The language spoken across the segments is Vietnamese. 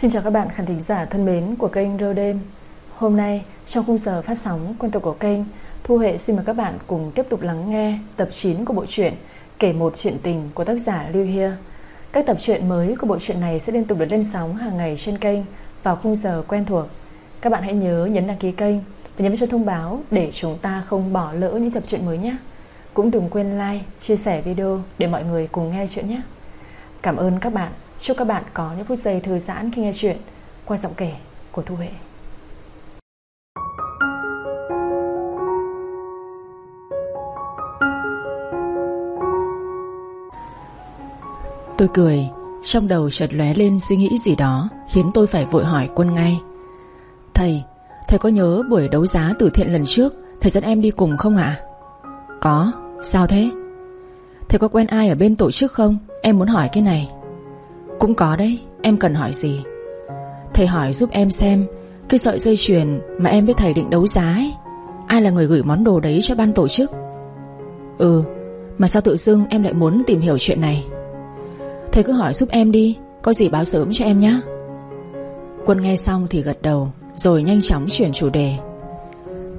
Xin chào các bạn khán thính giả thân mến của kênh Rơ Đêm. Hôm nay trong khung giờ phát sóng quen thuộc của kênh Thu Huệ xin mời các bạn cùng tiếp tục lắng nghe tập 9 của bộ truyện Kể một chuyện tình của tác giả Lưu Hia. Các tập truyện mới của bộ truyện này sẽ liên tục được lên sóng hàng ngày trên kênh vào khung giờ quen thuộc. Các bạn hãy nhớ nhấn đăng ký kênh và nhấn cho thông báo để chúng ta không bỏ lỡ những tập truyện mới nhé. Cũng đừng quên like, chia sẻ video để mọi người cùng nghe chuyện nhé. Cảm ơn các bạn. Chúc các bạn có những phút giây thư giãn khi nghe chuyện qua giọng kể của Thu Huệ. Tôi cười, Trong đầu chợt lóe lên suy nghĩ gì đó, Khiến tôi phải vội hỏi quân ngay. Thầy Thầy có nhớ buổi đấu giá từ thiện lần trước, Thầy dẫn em đi cùng không ạ? Có, Sao thế? Thầy có quen ai ở bên tổ chức không? Em muốn hỏi cái này cũng có đấy, Em cần hỏi gì? Thầy hỏi giúp em xem, Cái sợi dây chuyền mà em với thầy định đấu giá ấy, Ai là người gửi món đồ đấy cho ban tổ chức? Ừ Mà sao tự dưng em lại muốn tìm hiểu chuyện này? Thầy cứ hỏi giúp em đi, Có gì báo sớm cho em nhé Quân nghe xong thì gật đầu, Rồi nhanh chóng chuyển chủ đề.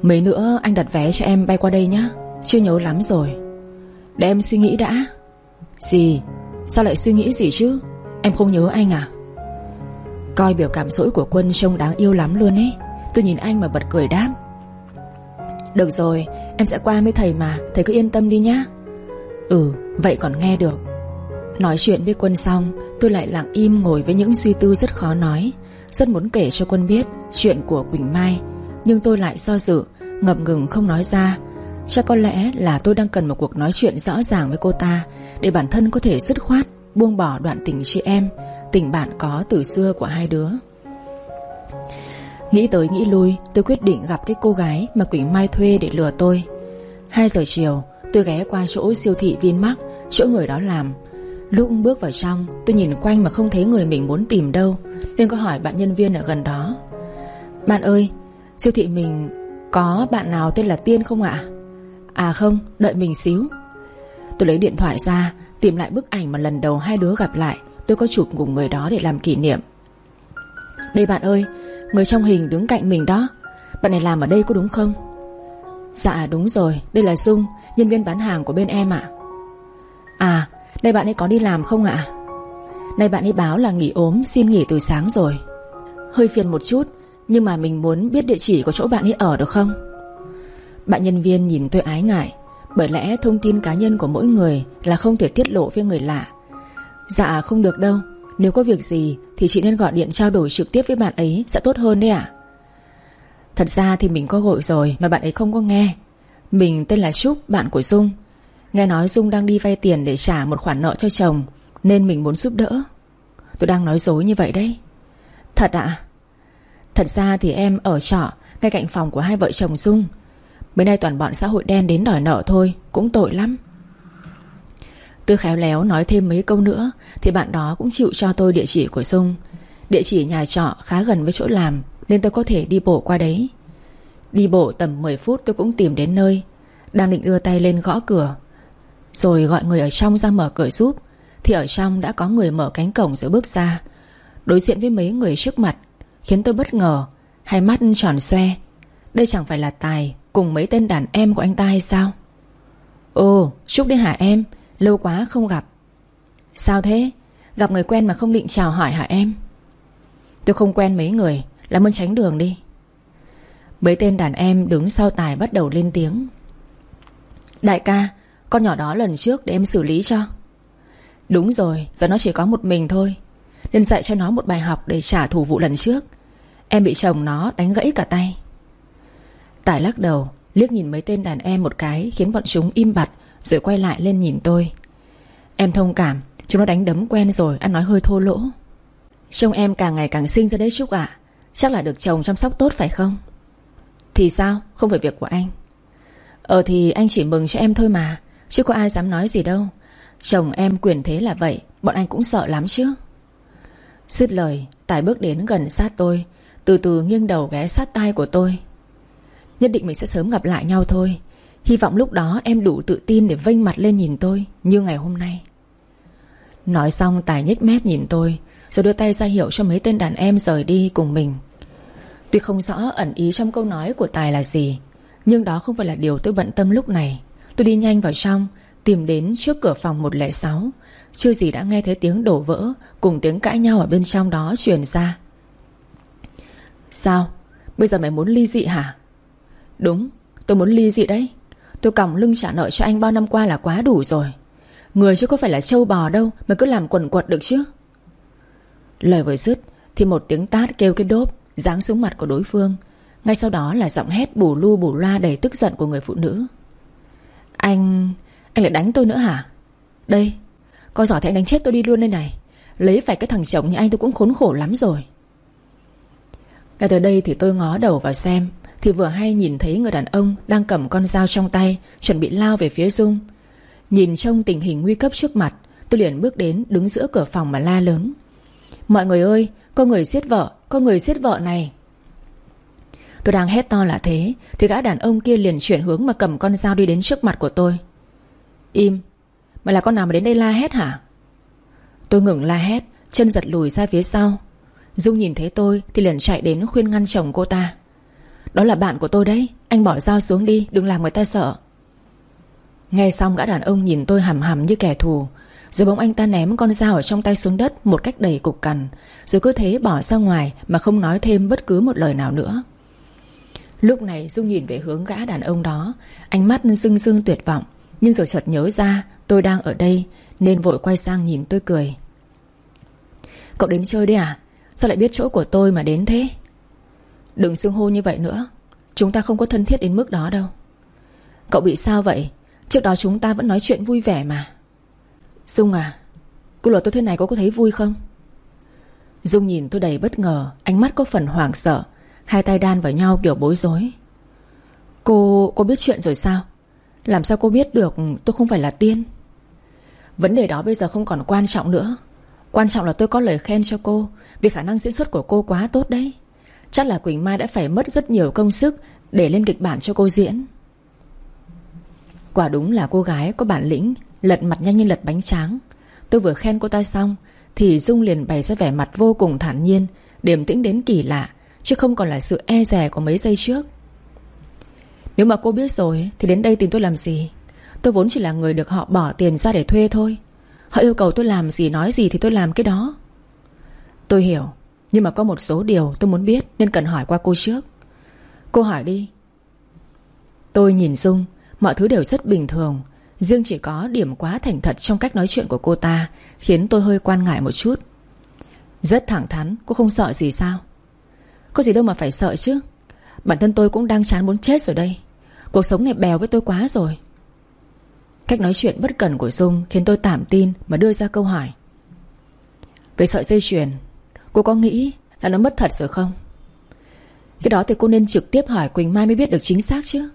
Mấy nữa anh đặt vé cho em bay qua đây nhé Chưa nhớ lắm rồi. Để em suy nghĩ đã. Gì? Sao lại suy nghĩ gì chứ? Em không nhớ anh à? Coi biểu cảm rỗi của Quân trông đáng yêu lắm luôn ấy. Tôi nhìn anh mà bật cười đáp. Được rồi, Em sẽ qua với thầy mà, Thầy cứ yên tâm đi nhá. Ừ vậy còn nghe được. Nói chuyện với Quân xong, Tôi lại lặng im ngồi với những suy tư rất khó nói. Rất muốn kể cho Quân biết Chuyện của Quỳnh Mai, Nhưng tôi lại do dự, Ngập ngừng không nói ra. Chắc có lẽ là tôi đang cần một cuộc nói chuyện rõ ràng với cô ta, Để bản thân có thể dứt khoát. Buông bỏ đoạn tình chị em, Tình bạn có từ xưa của hai đứa. Nghĩ tới nghĩ lui, Tôi quyết định gặp cái cô gái Mà Quỳnh Mai thuê để lừa tôi. 2 giờ chiều, tôi ghé qua chỗ siêu thị Vinmark Chỗ người đó làm. Lúc bước vào trong, tôi nhìn quanh mà không thấy người mình muốn tìm đâu, Nên có hỏi bạn nhân viên ở gần đó. Bạn ơi, Siêu thị mình có bạn nào tên là Tiên không ạ? À không, đợi mình xíu. Tôi lấy điện thoại ra Tìm lại bức ảnh mà lần đầu hai đứa gặp lại. Tôi có chụp cùng người đó để làm kỷ niệm. Đây bạn ơi, Người trong hình đứng cạnh mình đó. Bạn này làm ở đây có đúng không? Dạ đúng rồi. Đây là Dung, Nhân viên bán hàng của bên em ạ. À đây bạn ấy có đi làm không ạ? Này bạn ấy báo là nghỉ ốm, Xin nghỉ từ sáng rồi. Hơi phiền một chút, Nhưng mà mình muốn biết địa chỉ của chỗ bạn ấy ở được không? Bạn nhân viên nhìn tôi ái ngại bởi lẽ thông tin cá nhân của mỗi người Là không thể tiết lộ với người lạ. Dạ không được đâu. Nếu có việc gì thì chị nên gọi điện trao đổi trực tiếp với bạn ấy Sẽ tốt hơn đấy ạ. Thật ra thì mình có gọi rồi Mà bạn ấy không có nghe. Mình tên là Trúc, bạn của Dung. Nghe nói Dung đang đi vay tiền để trả một khoản nợ cho chồng Nên mình muốn giúp đỡ. Tôi đang nói dối như vậy đấy. Thật ạ. Thật ra thì em ở trọ Ngay cạnh phòng của hai vợ chồng Dung. Mấy nay toàn bọn xã hội đen đến đòi nợ thôi, Cũng tội lắm. Tôi khéo léo nói thêm mấy câu nữa, Thì bạn đó cũng chịu cho tôi địa chỉ của Dung. Địa chỉ nhà trọ khá gần với chỗ làm, Nên tôi có thể đi bộ qua đấy. Đi bộ tầm 10 phút tôi cũng tìm đến nơi. Đang định đưa tay lên gõ cửa. Rồi gọi người ở trong ra mở cửa giúp, Thì ở trong đã có người mở cánh cổng rồi bước ra. Đối diện với mấy người trước mặt, Khiến tôi bất ngờ, Hai mắt tròn xoe. Đây chẳng phải là Tài Cùng mấy tên đàn em của anh ta hay sao? Ồ, Trúc đi hả em? Lâu quá không gặp. Sao thế? Gặp người quen mà không định chào hỏi hả em? Tôi không quen mấy người Làm ơn tránh đường đi. Mấy tên đàn em đứng sau tài bắt đầu lên tiếng. Đại ca, Con nhỏ đó lần trước để em xử lý cho. Đúng rồi, Giờ nó chỉ có một mình thôi. Nên dạy cho nó một bài học để trả thù vụ lần trước. Em bị chồng nó đánh gãy cả tay. Tài lắc đầu, Liếc nhìn mấy tên đàn em một cái Khiến bọn chúng im bặt, Rồi quay lại lên nhìn tôi. Em thông cảm, Chúng nó đánh đấm quen rồi, Ăn nói hơi thô lỗ. Trông em càng ngày càng xinh ra đấy Trúc ạ. Chắc là được chồng chăm sóc tốt phải không? Thì sao? Không phải việc của anh. Ờ thì anh chỉ mừng cho em thôi mà, Chứ có ai dám nói gì đâu. Chồng em quyền thế là vậy, Bọn anh cũng sợ lắm chứ. Dứt lời Tài bước đến gần sát tôi, Từ từ nghiêng đầu ghé sát tai của tôi. Nhất định mình sẽ sớm gặp lại nhau thôi. Hy vọng lúc đó em đủ tự tin để vênh mặt lên nhìn tôi Như ngày hôm nay. Nói xong, Tài nhếch mép nhìn tôi, Rồi đưa tay ra hiệu cho mấy tên đàn em rời đi cùng mình. Tuy không rõ ẩn ý trong câu nói của Tài là gì, Nhưng đó không phải là điều tôi bận tâm lúc này. Tôi đi nhanh vào trong, Tìm đến trước cửa phòng 106 Chưa gì đã nghe thấy tiếng đổ vỡ Cùng tiếng cãi nhau ở bên trong đó truyền ra. Sao? Bây giờ mày muốn ly dị hả? Đúng, tôi muốn ly dị đấy. Tôi còng lưng trả nợ cho anh bao năm qua là quá đủ rồi. Người chứ có phải là trâu bò đâu Mà cứ làm quần quật được chứ. Lời vừa dứt Thì một tiếng tát kêu cái đốp Giáng xuống mặt của đối phương. Ngay sau đó là giọng hét bù lu bù loa đầy tức giận của người phụ nữ. Anh... Anh lại đánh tôi nữa hả? Đây Coi giỏi thì anh đánh chết tôi đi luôn đây này. Lấy phải cái thằng chồng như anh tôi cũng khốn khổ lắm rồi. Ngay từ đây thì tôi ngó đầu vào xem. Thì vừa hay nhìn thấy người đàn ông Đang cầm con dao trong tay, Chuẩn bị lao về phía Dung. Nhìn trông tình hình nguy cấp trước mặt, Tôi liền bước đến đứng giữa cửa phòng mà la lớn. Mọi người ơi, Có người giết vợ, Có người giết vợ này. Tôi đang hét to là thế, Thì gã đàn ông kia liền chuyển hướng mà cầm con dao đi đến trước mặt của tôi. Im, Mày là con nào mà đến đây la hét hả? Tôi ngừng la hét, Chân giật lùi ra phía sau. Dung nhìn thấy tôi thì liền chạy đến khuyên ngăn chồng cô ta. Đó là bạn của tôi đấy. Anh bỏ dao xuống đi, Đừng làm người ta sợ. Nghe xong, gã đàn ông nhìn tôi hầm hầm như kẻ thù. Rồi bỗng anh ta ném con dao ở trong tay xuống đất Một cách đầy cục cằn. Rồi cứ thế bỏ ra ngoài Mà không nói thêm bất cứ một lời nào nữa. Lúc này, Dung nhìn về hướng gã đàn ông đó. Ánh mắt sưng sưng tuyệt vọng. Nhưng rồi chợt nhớ ra, tôi đang ở đây, Nên vội quay sang nhìn tôi cười. Cậu đến chơi đi à? Sao lại biết chỗ của tôi mà đến thế? Đừng xưng hô như vậy nữa. Chúng ta không có thân thiết đến mức đó đâu. Cậu bị sao vậy? Trước đó chúng ta vẫn nói chuyện vui vẻ mà. Dung à Cô lừa tôi thế này cô có thấy vui không? Dung nhìn tôi đầy bất ngờ, Ánh mắt có phần hoảng sợ, Hai tay đan vào nhau kiểu bối rối. Cô... cô biết chuyện rồi sao? Làm sao cô biết được tôi không phải là tiên? Vấn đề đó bây giờ không còn quan trọng nữa. Quan trọng là tôi có lời khen cho cô, Vì khả năng diễn xuất của cô quá tốt đấy. Chắc là Quỳnh Mai đã phải mất rất nhiều công sức Để lên kịch bản cho cô diễn. Quả đúng là cô gái có bản lĩnh, Lật mặt nhanh như lật bánh tráng. Tôi vừa khen cô ta xong, Thì Dung liền bày ra vẻ mặt vô cùng thản nhiên, Điềm tĩnh đến kỳ lạ, Chứ không còn là sự e rè của mấy giây trước. Nếu mà cô biết rồi, Thì đến đây tìm tôi làm gì? Tôi vốn chỉ là người được họ bỏ tiền ra để thuê thôi. Họ yêu cầu tôi làm gì nói gì Thì tôi làm cái đó. Tôi hiểu. Nhưng mà có một số điều tôi muốn biết Nên cần hỏi qua cô trước. Cô hỏi đi. Tôi nhìn Dung, Mọi thứ đều rất bình thường. Riêng chỉ có điểm quá thành thật trong cách nói chuyện của cô ta, Khiến tôi hơi quan ngại một chút. Rất thẳng thắn, Cô không sợ gì sao? Có gì đâu mà phải sợ chứ. Bản thân tôi cũng đang chán muốn chết rồi đây. Cuộc sống này bèo với tôi quá rồi. Cách nói chuyện bất cần của Dung Khiến tôi tạm tin mà đưa ra câu hỏi. Về sợi dây chuyền Cô có nghĩ là nó mất thật rồi không? Cái đó thì cô nên trực tiếp hỏi Quỳnh Mai mới biết được chính xác chứ.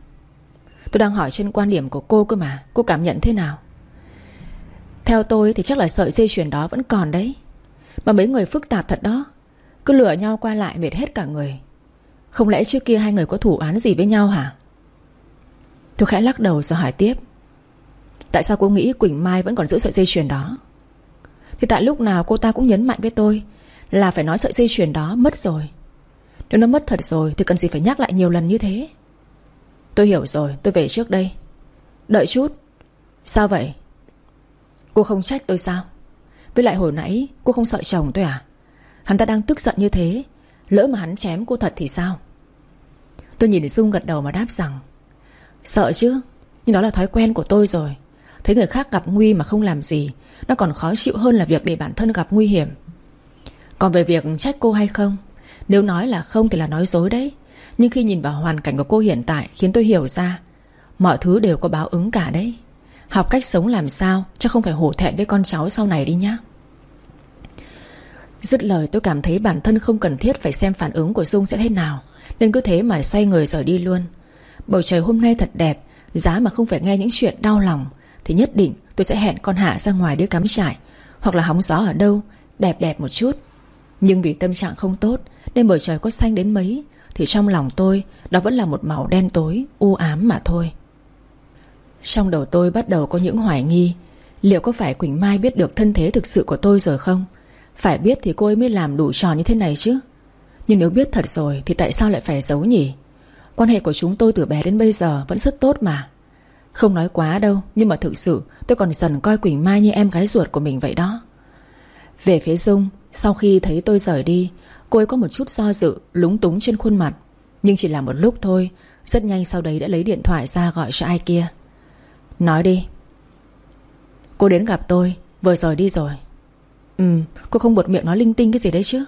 Tôi đang hỏi trên quan điểm của cô cơ mà, Cô cảm nhận thế nào? Theo tôi thì chắc là sợi dây chuyền đó vẫn còn đấy. Mà mấy người phức tạp thật đó, Cứ lừa nhau qua lại mệt hết cả người. Không lẽ trước kia hai người có thủ án gì với nhau hả? Tôi khẽ lắc đầu rồi hỏi tiếp. Tại sao cô nghĩ Quỳnh Mai vẫn còn giữ sợi dây chuyền đó? Thì tại lúc nào cô ta cũng nhấn mạnh với tôi là phải nói sợi dây chuyền đó mất rồi. Nếu nó mất thật rồi Thì cần gì phải nhắc lại nhiều lần như thế? Tôi hiểu rồi, tôi về trước đây. Đợi chút. Sao vậy? Cô không trách tôi sao? Với lại hồi nãy, cô không sợ chồng tôi à? Hắn ta đang tức giận như thế. Lỡ mà hắn chém cô thật thì sao? Tôi nhìn Dung gật đầu mà đáp rằng, Sợ chứ, Nhưng đó là thói quen của tôi rồi. Thấy người khác gặp nguy mà không làm gì, Nó còn khó chịu hơn là việc để bản thân gặp nguy hiểm. Còn về việc trách cô hay không? Nếu nói là không thì là nói dối đấy. Nhưng khi nhìn vào hoàn cảnh của cô hiện tại Khiến tôi hiểu ra, Mọi thứ đều có báo ứng cả đấy. Học cách sống làm sao Chứ không phải hổ thẹn với con cháu sau này đi nhá. Dứt lời tôi cảm thấy bản thân không cần thiết Phải xem phản ứng của Dung sẽ thế nào, Nên cứ thế mà xoay người rời đi luôn. Bầu trời hôm nay thật đẹp, Giá mà không phải nghe những chuyện đau lòng thì nhất định tôi sẽ hẹn con Hạ ra ngoài đưa cắm trại, Hoặc là hóng gió ở đâu, Đẹp đẹp một chút. Nhưng vì tâm trạng không tốt, Nên bầu trời có xanh đến mấy, Thì trong lòng tôi, Đó vẫn là một màu đen tối, U ám mà thôi. Trong đầu tôi bắt đầu có những hoài nghi, Liệu có phải Quỳnh Mai biết được thân thế thực sự của tôi rồi không? Phải biết thì cô ấy mới làm đủ trò như thế này chứ. Nhưng nếu biết thật rồi Thì tại sao lại phải giấu nhỉ? Quan hệ của chúng tôi từ bé đến bây giờ Vẫn rất tốt mà. Không nói quá đâu, Nhưng mà thực sự tôi còn dần coi Quỳnh Mai như em gái ruột của mình vậy đó. Về phía Dung, Sau khi thấy tôi rời đi, Cô ấy có một chút do dự, Lúng túng trên khuôn mặt. Nhưng chỉ là một lúc thôi, Rất nhanh sau đấy đã lấy điện thoại ra gọi cho ai kia. Nói đi. Cô đến gặp tôi, Vừa rồi đi rồi. Ừ cô không buột miệng nói linh tinh cái gì đấy chứ?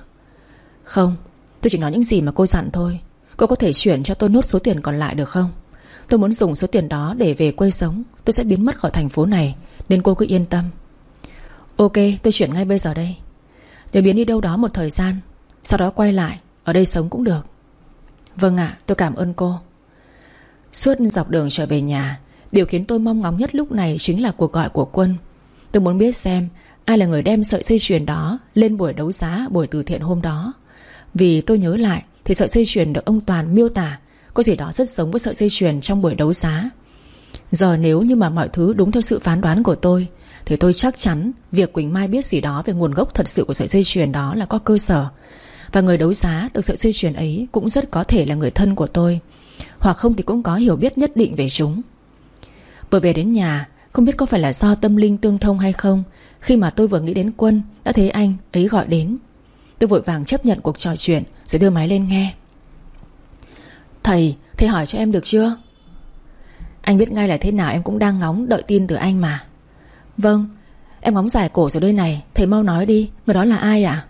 Không, Tôi chỉ nói những gì mà cô dặn thôi. Cô có thể chuyển cho tôi nốt số tiền còn lại được không? Tôi muốn dùng số tiền đó để về quê sống, Tôi sẽ biến mất khỏi thành phố này, Nên cô cứ yên tâm. Ok, tôi chuyển ngay bây giờ đây. Để biến đi đâu đó một thời gian, Sau đó quay lại, Ở đây sống cũng được. Vâng ạ, tôi cảm ơn cô. Suốt dọc đường trở về nhà, Điều khiến tôi mong ngóng nhất lúc này Chính là cuộc gọi của quân. Tôi muốn biết xem Ai là người đem sợi dây chuyền đó Lên buổi đấu giá, buổi từ thiện hôm đó. Vì tôi nhớ lại Thì sợi dây chuyền được ông Toàn miêu tả Có gì đó rất giống với sợi dây chuyền trong buổi đấu giá. Giờ nếu như mà mọi thứ đúng theo sự phán đoán của tôi thì tôi chắc chắn Việc Quỳnh Mai biết gì đó về nguồn gốc thật sự của sợi dây chuyền đó là có cơ sở. Và người đấu giá được sợi dây chuyền ấy Cũng rất có thể là người thân của tôi. Hoặc không thì cũng có hiểu biết nhất định về chúng. Vừa về đến nhà Không biết có phải là do tâm linh tương thông hay không Khi mà tôi vừa nghĩ đến quân Đã thấy anh ấy gọi đến. Tôi vội vàng chấp nhận cuộc trò chuyện Rồi đưa máy lên nghe. Thầy, thầy hỏi cho em được chưa? Anh biết ngay là thế nào em cũng đang ngóng Đợi tin từ anh mà. Vâng, em ngóng giải cổ rồi đây này. Thầy mau nói đi, người đó là ai ạ?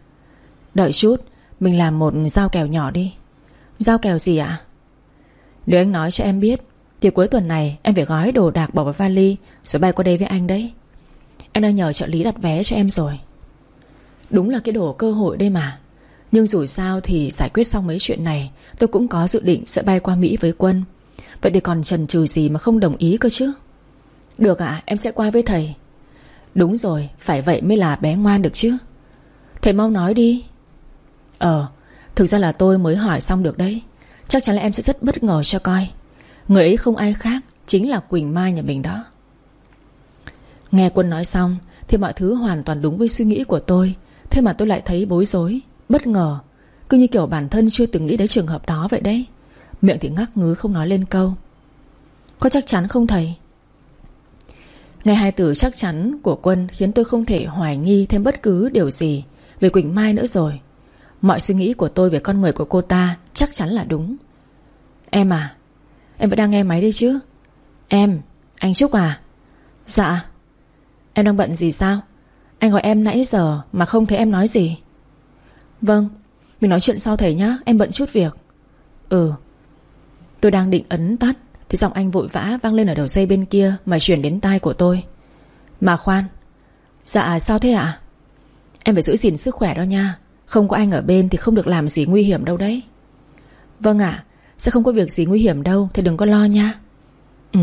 Đợi chút, mình làm một dao kèo nhỏ đi. Dao kèo gì ạ? Nếu anh nói cho em biết thì cuối tuần này em phải gói đồ đạc bỏ vào vali Rồi bay qua đây với anh đấy. Em đang nhờ trợ lý đặt vé cho em rồi. Đúng là cái đồ cơ hội đây mà. Nhưng dù sao thì giải quyết xong mấy chuyện này Tôi cũng có dự định sẽ bay qua Mỹ với quân. Vậy thì còn trần trừ gì mà không đồng ý cơ chứ? Được ạ em sẽ qua với thầy. Đúng rồi, Phải vậy mới là bé ngoan được chứ. Thầy mau nói đi. Ờ Thực ra là tôi mới hỏi xong được đấy. Chắc chắn là em sẽ rất bất ngờ cho coi. Người ấy không ai khác Chính là Quỳnh Mai nhà mình đó. Nghe quân nói xong, Thì mọi thứ hoàn toàn đúng với suy nghĩ của tôi. Thế mà tôi lại thấy bối rối, Bất ngờ. Cứ như kiểu bản thân chưa từng nghĩ đến trường hợp đó vậy đấy. Miệng thì ngắc ngứ không nói lên câu. Có chắc chắn không thầy? Nghe hai từ chắc chắn của quân Khiến tôi không thể hoài nghi thêm bất cứ điều gì Về Quỳnh Mai nữa rồi. Mọi suy nghĩ của tôi về con người của cô ta Chắc chắn là đúng. Em à Em vẫn đang nghe máy đi chứ? Em, anh Trúc à? Dạ. Em đang bận gì sao? Anh gọi em nãy giờ mà không thấy em nói gì. Vâng Mình nói chuyện sau thầy nhá Em bận chút việc. Ừ. Tôi đang định ấn tắt. Thì giọng anh vội vã vang lên ở đầu dây bên kia Mà chuyển đến tai của tôi. Mà khoan Dạ sao thế ạ? Em phải giữ gìn sức khỏe đó nha. Không có anh ở bên thì không được làm gì nguy hiểm đâu đấy. Vâng ạ, sẽ không có việc gì nguy hiểm đâu Thì đừng có lo nha. Ừ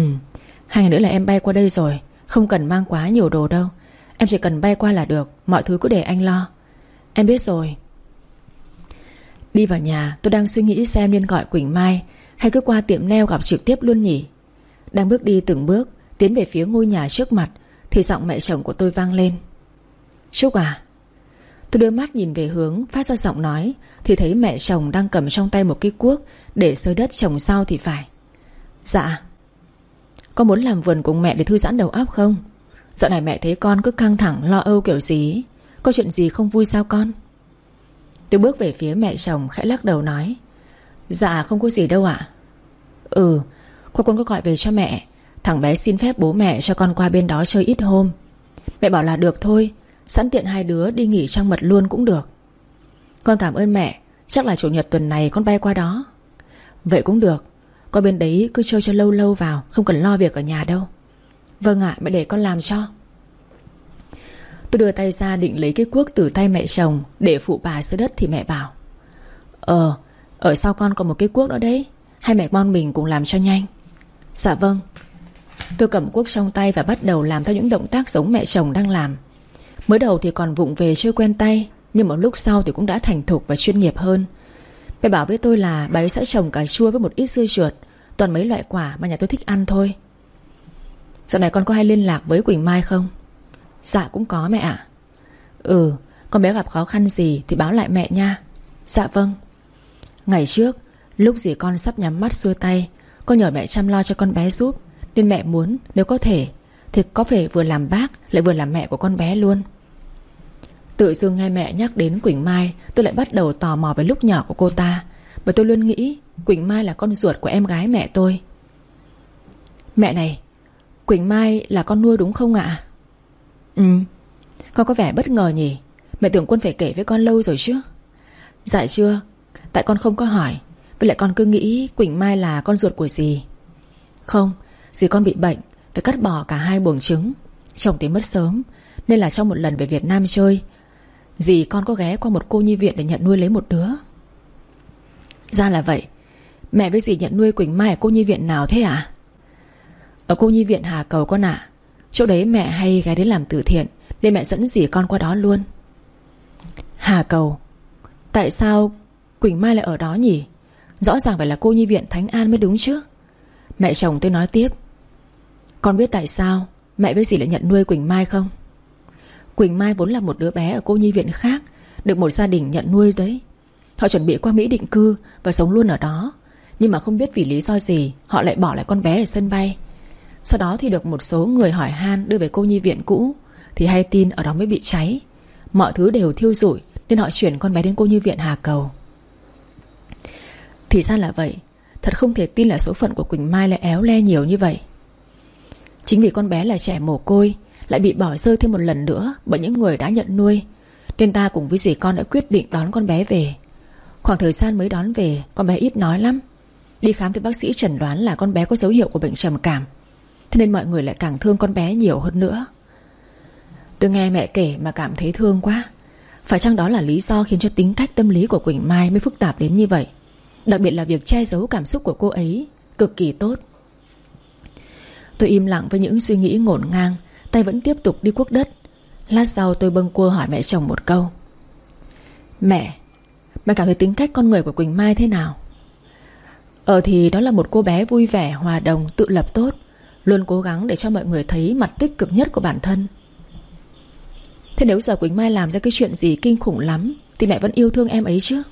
Hai ngày nữa là em bay qua đây rồi. Không cần mang quá nhiều đồ đâu. Em chỉ cần bay qua là được. Mọi thứ cứ để anh lo. Em biết rồi. Đi vào nhà, tôi đang suy nghĩ xem nên gọi Quỳnh Mai. Hay cứ qua tiệm neo gặp trực tiếp luôn nhỉ? Đang bước đi từng bước, Tiến về phía ngôi nhà trước mặt, Thì giọng mẹ chồng của tôi vang lên. Trúc à? Tôi đưa mắt nhìn về hướng, phát ra giọng nói, Thì thấy mẹ chồng đang cầm trong tay một cái cuốc Để sơi đất trồng sau thì phải. Dạ. Con muốn làm vườn cùng mẹ để thư giãn đầu óc không? Dạo này mẹ thấy con cứ căng thẳng, Lo âu kiểu gì? Có chuyện gì không vui sao con? Tôi bước về phía mẹ chồng, khẽ lắc đầu nói. Dạ không có gì đâu ạ. Ừ Khoa quân có gọi về cho mẹ. Thằng bé xin phép bố mẹ cho con qua bên đó chơi ít hôm. Mẹ bảo là được thôi, Sẵn tiện hai đứa đi nghỉ trong mật luôn cũng được. Con cảm ơn mẹ, Chắc là chủ nhật tuần này con bay qua đó. Vậy cũng được, Qua bên đấy cứ chơi cho lâu lâu vào, Không cần lo việc ở nhà đâu. Vâng ạ, mẹ để con làm cho. Tôi đưa tay ra định lấy cái cuốc từ tay mẹ chồng Để phụ bà dưới đất thì mẹ bảo Ờ Ở sau con còn một cái cuốc nữa đấy. Hai mẹ con mình cùng làm cho nhanh. Dạ vâng. Tôi cầm cuốc trong tay và bắt đầu làm theo những động tác giống mẹ chồng đang làm. Mới đầu thì còn vụng về chưa quen tay, Nhưng một lúc sau thì cũng đã thành thục và chuyên nghiệp hơn. Mẹ bảo với tôi là bà ấy sẽ trồng cà chua với một ít dưa chuột, Toàn mấy loại quả mà nhà tôi thích ăn thôi. Dạo này con có hay liên lạc với Quỳnh Mai không? Dạ cũng có mẹ ạ. Ừ Con bé gặp khó khăn gì thì báo lại mẹ nha. Dạ vâng. Ngày trước Lúc dì con sắp nhắm mắt xuôi tay, Con nhờ mẹ chăm lo cho con bé giúp, Nên mẹ muốn, nếu có thể, Thì có thể vừa làm bác lại vừa làm mẹ của con bé luôn. Tự dưng nghe mẹ nhắc đến Quỳnh Mai, Tôi lại bắt đầu tò mò về lúc nhỏ của cô ta, Bởi tôi luôn nghĩ Quỳnh Mai là con ruột của em gái mẹ tôi. Mẹ này, Quỳnh Mai là con nuôi đúng không ạ? Ừ Con có vẻ bất ngờ nhỉ. Mẹ tưởng quân phải kể với con lâu rồi chứ. Dạ chưa, Tại con không có hỏi. Với lại con cứ nghĩ Quỳnh Mai là con ruột của dì. Không, Dì con bị bệnh, Phải cắt bỏ cả hai buồng trứng. Chồng thì mất sớm, Nên là trong một lần về Việt Nam chơi. Dì con có ghé qua một cô nhi viện để nhận nuôi lấy một đứa. Ra là vậy. Mẹ với dì nhận nuôi Quỳnh Mai ở cô nhi viện nào thế ạ? Ở cô nhi viện Hà Cầu con ạ. Chỗ đấy mẹ hay ghé đến làm từ thiện, Nên mẹ dẫn dì con qua đó luôn. Hà Cầu, Tại sao Quỳnh Mai lại ở đó nhỉ? Rõ ràng phải là cô nhi viện Thánh An mới đúng chứ. Mẹ chồng tôi nói tiếp. Con biết tại sao Mẹ với dì lại nhận nuôi Quỳnh Mai không? Quỳnh Mai vốn là một đứa bé ở cô nhi viện khác, Được một gia đình nhận nuôi đấy. Họ chuẩn bị qua Mỹ định cư Và sống luôn ở đó. Nhưng mà không biết vì lý do gì, Họ lại bỏ lại con bé ở sân bay. Sau đó thì được một số người hỏi han đưa về cô nhi viện cũ, Thì hay tin ở đó mới bị cháy. Mọi thứ đều thiêu rụi, Nên họ chuyển con bé đến cô nhi viện Hà Cầu. Thì ra là vậy. Thật không thể tin là số phận của Quỳnh Mai lại éo le nhiều như vậy. Chính vì con bé là trẻ mồ côi, lại bị bỏ rơi thêm một lần nữa Bởi những người đã nhận nuôi, Nên ta cùng với dì con đã quyết định đón con bé về. Khoảng thời gian mới đón về, Con bé ít nói lắm. Đi khám thì bác sĩ chẩn đoán là con bé có dấu hiệu của bệnh trầm cảm, Thế nên mọi người lại càng thương con bé nhiều hơn nữa. Tôi nghe mẹ kể mà cảm thấy thương quá. Phải chăng đó là lý do khiến cho tính cách tâm lý của Quỳnh Mai mới phức tạp đến như vậy? Đặc biệt là việc che giấu cảm xúc của cô ấy Cực kỳ tốt. Tôi im lặng với những suy nghĩ ngổn ngang Tay vẫn tiếp tục đi cuốc đất. Lát sau tôi bâng cua hỏi mẹ chồng một câu. Mẹ Mẹ cảm thấy tính cách con người của Quỳnh Mai thế nào? Ờ thì đó là một cô bé vui vẻ Hòa đồng, tự lập tốt Luôn cố gắng để cho mọi người thấy mặt tích cực nhất của bản thân. Thế nếu giờ Quỳnh Mai làm ra cái chuyện gì kinh khủng lắm Thì mẹ vẫn yêu thương em ấy chứ?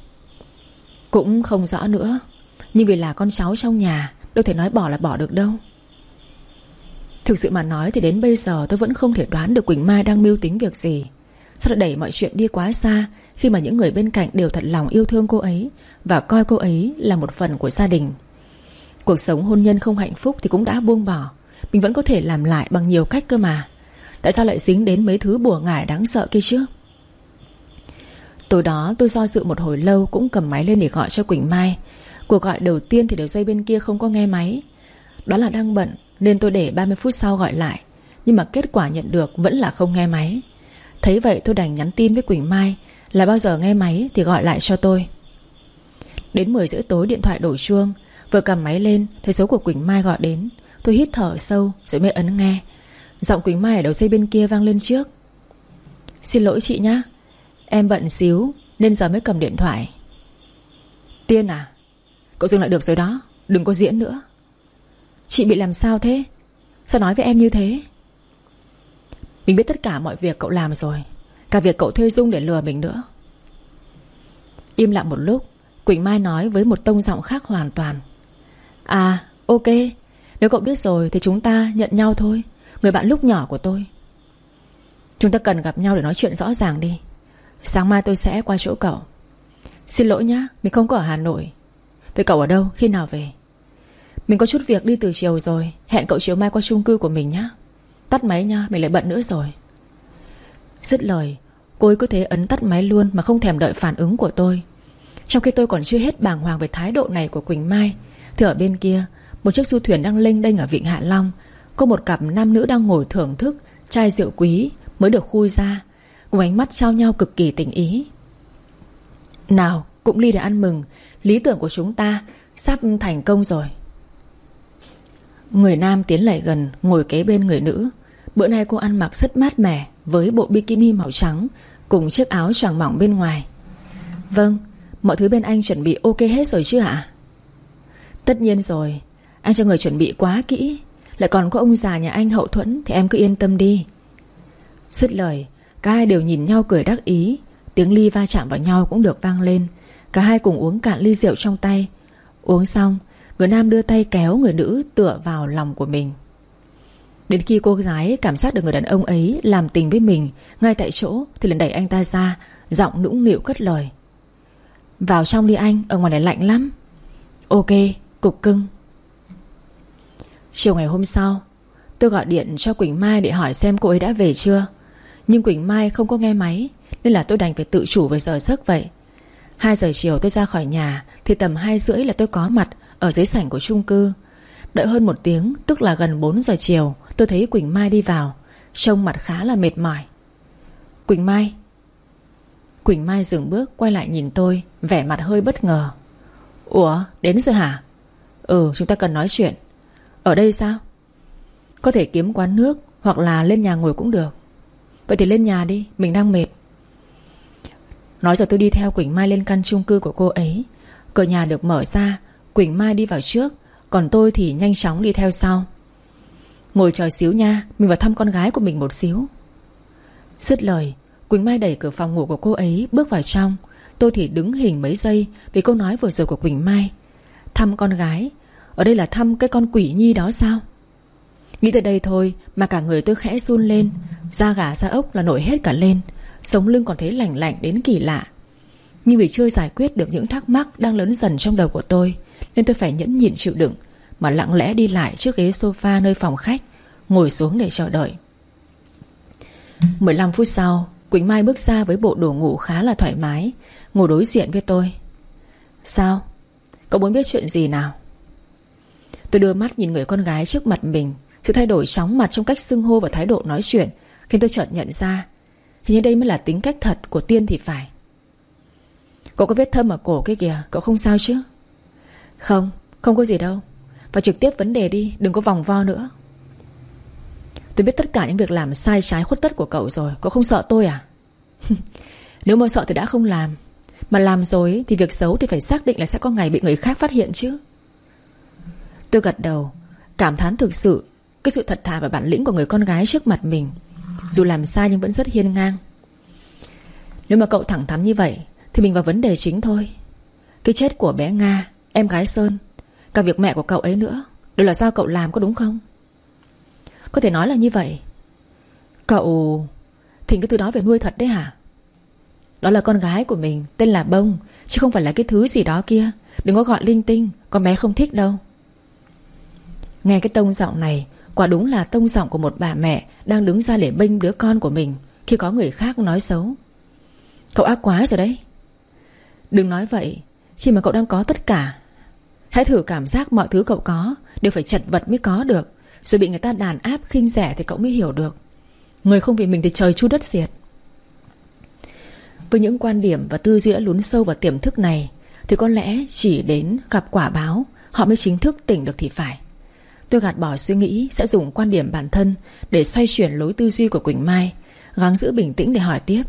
Cũng không rõ nữa. Nhưng vì là con cháu trong nhà, Đâu thể nói bỏ là bỏ được đâu. Thực sự mà nói thì đến bây giờ tôi vẫn không thể đoán được Quỳnh Mai đang mưu tính việc gì. Sao lại đẩy mọi chuyện đi quá xa Khi mà những người bên cạnh đều thật lòng yêu thương cô ấy Và coi cô ấy là một phần của gia đình? Cuộc sống hôn nhân không hạnh phúc thì cũng đã buông bỏ. Mình vẫn có thể làm lại bằng nhiều cách cơ mà. Tại sao lại dính đến mấy thứ bùa ngải đáng sợ kia chứ? Tối đó tôi do dự một hồi lâu Cũng cầm máy lên để gọi cho Quỳnh Mai. Cuộc gọi đầu tiên thì đầu dây bên kia không có nghe máy. Đó là đang bận, nên tôi để 30 phút sau gọi lại. Nhưng mà kết quả nhận được vẫn là không nghe máy. Thấy vậy tôi đành nhắn tin với Quỳnh Mai Là bao giờ nghe máy thì gọi lại cho tôi. Đến 10 rưỡi tối điện thoại đổ chuông, Vừa cầm máy lên Thấy số của Quỳnh Mai gọi đến. Tôi hít thở sâu rồi mới ấn nghe. Giọng Quỳnh Mai ở đầu dây bên kia vang lên trước. Xin lỗi chị nhá Em bận xíu, Nên giờ mới cầm điện thoại. Tiên à Cậu dừng lại được rồi đó, Đừng có diễn nữa. Chị bị làm sao thế? Sao nói với em như thế? Mình biết tất cả mọi việc cậu làm rồi, Cả việc cậu thuê Dung để lừa mình nữa. Im lặng một lúc, Quỳnh Mai nói với một tông giọng khác hoàn toàn. À ok, Nếu cậu biết rồi thì chúng ta nhận nhau thôi, Người bạn lúc nhỏ của tôi. Chúng ta cần gặp nhau để nói chuyện rõ ràng đi. Sáng mai tôi sẽ qua chỗ cậu. Xin lỗi nhá, Mình không có ở Hà Nội. Vậy cậu ở đâu? Khi nào về? Mình có chút việc đi từ chiều rồi, Hẹn cậu chiều mai qua chung cư của mình nhé Tắt máy nha Mình lại bận nữa rồi. Dứt lời, Cô ấy cứ thế ấn tắt máy luôn Mà không thèm đợi phản ứng của tôi. Trong khi tôi còn chưa hết bàng hoàng về thái độ này của Quỳnh Mai, Thì ở bên kia, Một chiếc du thuyền đang lênh đênh ở Vịnh Hạ Long, Có một cặp nam nữ đang ngồi thưởng thức Chai rượu quý mới được khui ra. Cùng ánh mắt trao nhau cực kỳ tình ý. Nào, cũng ly để ăn mừng. Lý tưởng của chúng ta Sắp thành công rồi. Người nam tiến lại gần, Ngồi kế bên người nữ. Bữa nay cô ăn mặc rất mát mẻ Với bộ bikini màu trắng Cùng chiếc áo choàng mỏng bên ngoài. Vâng Mọi thứ bên anh chuẩn bị ok hết rồi chứ ạ? Tất nhiên rồi, Anh cho người chuẩn bị quá kỹ. Lại còn có ông già nhà anh hậu thuẫn Thì em cứ yên tâm đi. Dứt lời Cả hai đều nhìn nhau cười đắc ý. Tiếng ly va chạm vào nhau cũng được vang lên. Cả hai cùng uống cạn ly rượu trong tay. Uống xong, Người nam đưa tay kéo người nữ tựa vào lòng của mình. Đến khi cô gái cảm giác được người đàn ông ấy Làm tình với mình Ngay tại chỗ thì liền đẩy anh ta ra, Giọng nũng nịu cất lời. Vào trong đi anh, Ở ngoài này lạnh lắm. Ok, cục cưng. Chiều ngày hôm sau, Tôi gọi điện cho Quỳnh Mai để hỏi xem cô ấy đã về chưa. Nhưng Quỳnh Mai không có nghe máy, Nên là tôi đành phải tự chủ về giờ giấc vậy. 2 giờ chiều tôi ra khỏi nhà, Thì tầm 2 rưỡi là tôi có mặt Ở dưới sảnh của chung cư. Đợi hơn một tiếng, Tức là gần 4 giờ chiều, Tôi thấy Quỳnh Mai đi vào. Trông mặt khá là mệt mỏi. Quỳnh Mai. Quỳnh Mai dừng bước, quay lại nhìn tôi, Vẻ mặt hơi bất ngờ. Ủa, đến rồi hả? Ừ chúng ta cần nói chuyện. Ở đây sao? Có thể kiếm quán nước Hoặc là lên nhà ngồi cũng được. Vậy thì lên nhà đi, Mình đang mệt. Nói rồi tôi đi theo Quỳnh Mai lên căn chung cư của cô ấy. Cửa nhà được mở ra, Quỳnh Mai đi vào trước, Còn tôi thì nhanh chóng đi theo sau. Ngồi chờ xíu nha, Mình vào thăm con gái của mình một xíu. Dứt lời, Quỳnh Mai đẩy cửa phòng ngủ của cô ấy Bước vào trong. Tôi thì đứng hình mấy giây Vì câu nói vừa rồi của Quỳnh Mai. Thăm con gái, Ở đây là thăm cái con quỷ nhi đó sao? Nghĩ tới đây thôi, Mà cả người tôi khẽ run lên. Da gà, da ốc là nổi hết cả lên. Sống lưng còn thấy lạnh lạnh đến kỳ lạ. Nhưng vì chưa giải quyết được những thắc mắc Đang lớn dần trong đầu của tôi, Nên tôi phải nhẫn nhịn chịu đựng, Mà lặng lẽ đi lại trước ghế sofa nơi phòng khách, Ngồi xuống để chờ đợi. 15 phút sau, Quỳnh Mai bước ra với bộ đồ ngủ khá là thoải mái, Ngồi đối diện với tôi. Sao? Cậu muốn biết chuyện gì nào? Tôi đưa mắt nhìn người con gái trước mặt mình sự thay đổi chóng mặt trong cách xưng hô và thái độ nói chuyện Khiến tôi chợt nhận ra Hình như đây mới là tính cách thật của Tiên thì phải. Cậu có vết thâm ở cổ kia kìa Cậu không sao chứ? Không, không có gì đâu. Và trực tiếp vấn đề đi, đừng có vòng vo nữa. Tôi biết tất cả những việc làm sai trái khuất tất của cậu rồi Cậu không sợ tôi à? Nếu mà sợ thì đã không làm. Mà làm rồi thì việc xấu thì phải xác định là sẽ có ngày bị người khác phát hiện chứ. Tôi gật đầu Cảm thán thực sự. Cái sự thật thà và bản lĩnh của người con gái trước mặt mình, Dù làm sai nhưng vẫn rất hiên ngang. Nếu mà cậu thẳng thắn như vậy, Thì mình vào vấn đề chính thôi. Cái chết của bé Nga, Em gái Sơn, Cả việc mẹ của cậu ấy nữa, Đều là sao cậu làm có đúng không? Có thể nói là như vậy. Cậu Thỉnh cái từ đó về nuôi thật đấy hả? Đó là con gái của mình, Tên là Bông, Chứ không phải là cái thứ gì đó kia. Đừng có gọi linh tinh, Con bé không thích đâu. Nghe cái tông giọng này Quả đúng là tông giọng của một bà mẹ Đang đứng ra để bênh đứa con của mình Khi có người khác nói xấu. Cậu ác quá rồi đấy. Đừng nói vậy, Khi mà cậu đang có tất cả, Hãy thử cảm giác mọi thứ cậu có Đều phải chật vật mới có được. Rồi bị người ta đàn áp khinh rẻ thì cậu mới hiểu được. Người không vì mình thì trời chu đất diệt. Với những quan điểm và tư duy đã lún sâu vào tiềm thức này, Thì có lẽ chỉ đến gặp quả báo, Họ mới chính thức tỉnh được thì phải. Tôi gạt bỏ suy nghĩ Sẽ dùng quan điểm bản thân Để xoay chuyển lối tư duy của Quỳnh Mai, Gắng giữ bình tĩnh để hỏi tiếp.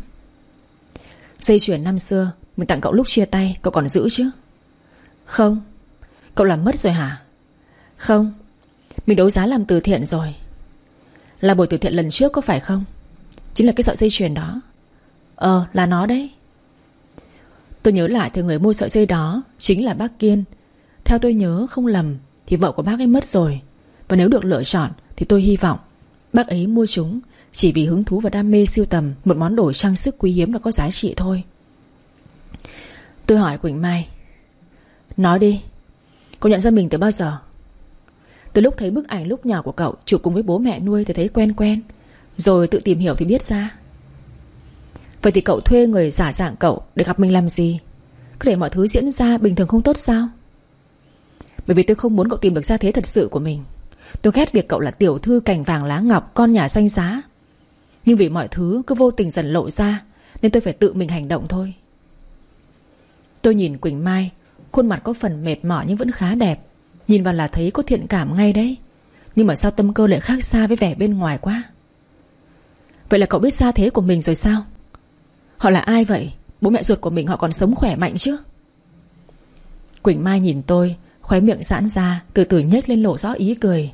Dây chuyền năm xưa, Mình tặng cậu lúc chia tay, Cậu còn giữ chứ? Không. Cậu làm mất rồi hả? Không. Mình đấu giá làm từ thiện rồi. Là buổi từ thiện lần trước có phải không? Chính là cái sợi dây chuyền đó. Ờ là nó đấy. Tôi nhớ lại thì người mua sợi dây đó, Chính là bác Kiên. Theo tôi nhớ không lầm, Thì vợ của bác ấy mất rồi. Và nếu được lựa chọn, Thì tôi hy vọng Bác ấy mua chúng Chỉ vì hứng thú và đam mê siêu tầm, Một món đồ trang sức quý hiếm và có giá trị thôi. Tôi hỏi Quỳnh Mai, Nói đi, Cậu nhận ra mình từ bao giờ? Từ lúc thấy bức ảnh lúc nhỏ của cậu Chụp cùng với bố mẹ nuôi thì thấy quen quen, Rồi tự tìm hiểu thì biết ra. Vậy thì cậu thuê người giả dạng cậu Để gặp mình làm gì? Cứ để mọi thứ diễn ra bình thường không tốt sao? Bởi vì tôi không muốn cậu tìm được ra thế thật sự của mình. Tôi ghét việc cậu là tiểu thư cành vàng lá ngọc, Con nhà xanh giá. Nhưng vì mọi thứ cứ vô tình dần lộ ra, Nên tôi phải tự mình hành động thôi. Tôi nhìn Quỳnh Mai, Khuôn mặt có phần mệt mỏi nhưng vẫn khá đẹp. Nhìn vào là thấy có thiện cảm ngay đấy. Nhưng mà sao tâm cơ lại khác xa với vẻ bên ngoài quá? Vậy là cậu biết xa thế của mình rồi sao? Họ là ai vậy? Bố mẹ ruột của mình họ còn sống khỏe mạnh chứ? Quỳnh Mai nhìn tôi, Khóe miệng giãn ra, Từ từ nhếch lên lộ rõ ý cười.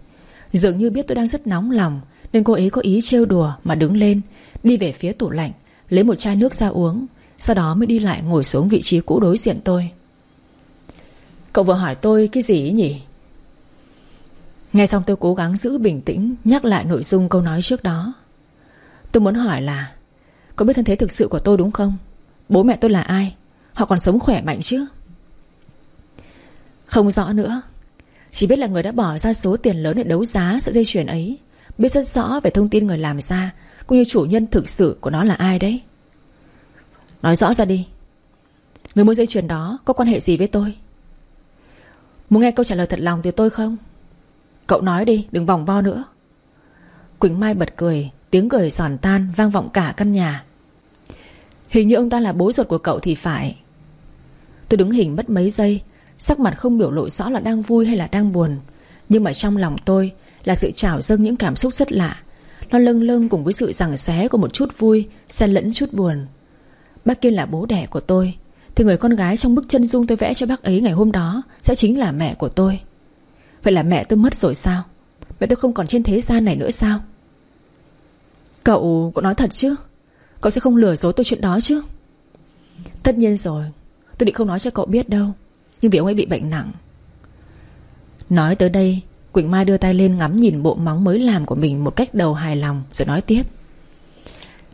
Dường như biết tôi đang rất nóng lòng, Nên cô ấy có ý trêu đùa mà đứng lên, Đi về phía tủ lạnh, Lấy một chai nước ra uống, Sau đó mới đi lại ngồi xuống vị trí cũ đối diện tôi. Cậu vừa hỏi tôi cái gì ấy nhỉ? Nghe xong tôi cố gắng giữ bình tĩnh, Nhắc lại nội dung câu nói trước đó. Tôi muốn hỏi là Có biết thân thế thực sự của tôi đúng không? Bố mẹ tôi là ai? Họ còn sống khỏe mạnh chứ? Không rõ nữa. Chỉ biết là người đã bỏ ra số tiền lớn để đấu giá sợi dây chuyền ấy. Biết rất rõ về thông tin người làm ra, Cũng như chủ nhân thực sự của nó là ai đấy. Nói rõ ra đi. Người mua dây chuyền đó có quan hệ gì với tôi? Muốn nghe câu trả lời thật lòng từ tôi không? Cậu nói đi, đừng vòng vo nữa. Quỳnh Mai bật cười, Tiếng cười giòn tan, vang vọng cả căn nhà. Hình như ông ta là bố ruột của cậu thì phải. Tôi đứng hình mất mấy giây Sắc mặt không biểu lộ rõ là đang vui hay là đang buồn. Nhưng mà trong lòng tôi Là sự trào dâng những cảm xúc rất lạ. Nó lâng lâng cùng với sự rằng xé của một chút vui Xen lẫn chút buồn. Bác Kiên là bố đẻ của tôi Thì người con gái trong bức chân dung tôi vẽ cho bác ấy ngày hôm đó Sẽ chính là mẹ của tôi. Vậy là mẹ tôi mất rồi sao? Mẹ tôi không còn trên thế gian này nữa sao? Cậu, cậu nói thật chứ? Cậu sẽ không lừa dối tôi chuyện đó chứ? Tất nhiên rồi Tôi định không nói cho cậu biết đâu. Nhưng vì ông ấy bị bệnh nặng. Nói tới đây, Quỳnh Mai đưa tay lên ngắm nhìn bộ móng mới làm của mình Một cách đầu hài lòng, Rồi nói tiếp.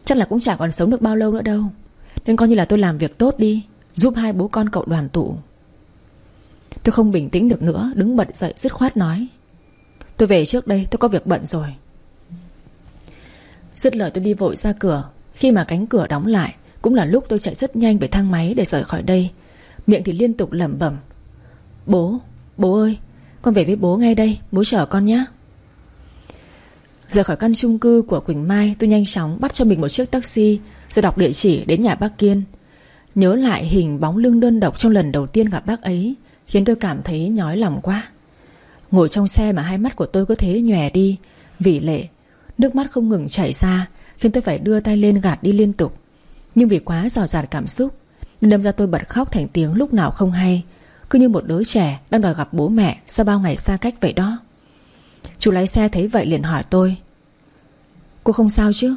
Chắc là cũng chả còn sống được bao lâu nữa đâu. Nên coi như là tôi làm việc tốt đi, Giúp hai bố con cậu đoàn tụ. Tôi không bình tĩnh được nữa, Đứng bật dậy, dứt khoát nói. Tôi về trước đây, tôi có việc bận rồi. Dứt lời tôi đi vội ra cửa. Khi mà cánh cửa đóng lại, Cũng là lúc tôi chạy rất nhanh về thang máy để rời khỏi đây. Miệng thì liên tục lẩm bẩm. Bố, bố ơi Con về với bố ngay đây, bố chở con nhé. Rời khỏi căn chung cư của Quỳnh Mai Tôi nhanh chóng bắt cho mình một chiếc taxi Rồi đọc địa chỉ đến nhà bác Kiên. Nhớ lại hình bóng lưng đơn độc Trong lần đầu tiên gặp bác ấy Khiến tôi cảm thấy nhói lòng quá. Ngồi trong xe mà hai mắt của tôi cứ thế nhòe đi Vì lệ Nước mắt không ngừng chảy ra Khiến tôi phải đưa tay lên gạt đi liên tục. Nhưng vì quá dò dạt cảm xúc nên đâm ra tôi bật khóc thành tiếng lúc nào không hay. Cứ như một đứa trẻ Đang đòi gặp bố mẹ, Sau bao ngày xa cách vậy đó. Chủ lái xe thấy vậy liền hỏi tôi, Cô không sao chứ?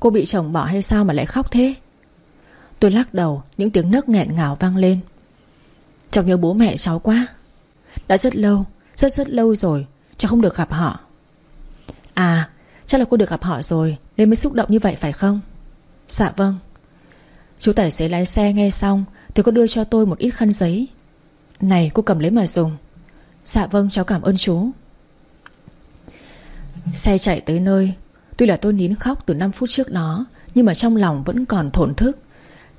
Cô bị chồng bỏ hay sao mà lại khóc thế? Tôi lắc đầu, Những tiếng nấc nghẹn ngào vang lên. Cháu nhớ bố mẹ cháu quá. Đã rất lâu, Rất rất lâu rồi, Cháu không được gặp họ. À chắc là cô được gặp họ rồi, Nên mới xúc động như vậy phải không? Dạ vâng. Chú tài xế lái xe nghe xong Thì có đưa cho tôi một ít khăn giấy. Này, cô cầm lấy mà dùng. Dạ vâng cháu cảm ơn chú. Xe chạy tới nơi, Tuy là tôi nín khóc từ 5 phút trước đó, Nhưng mà trong lòng vẫn còn thổn thức.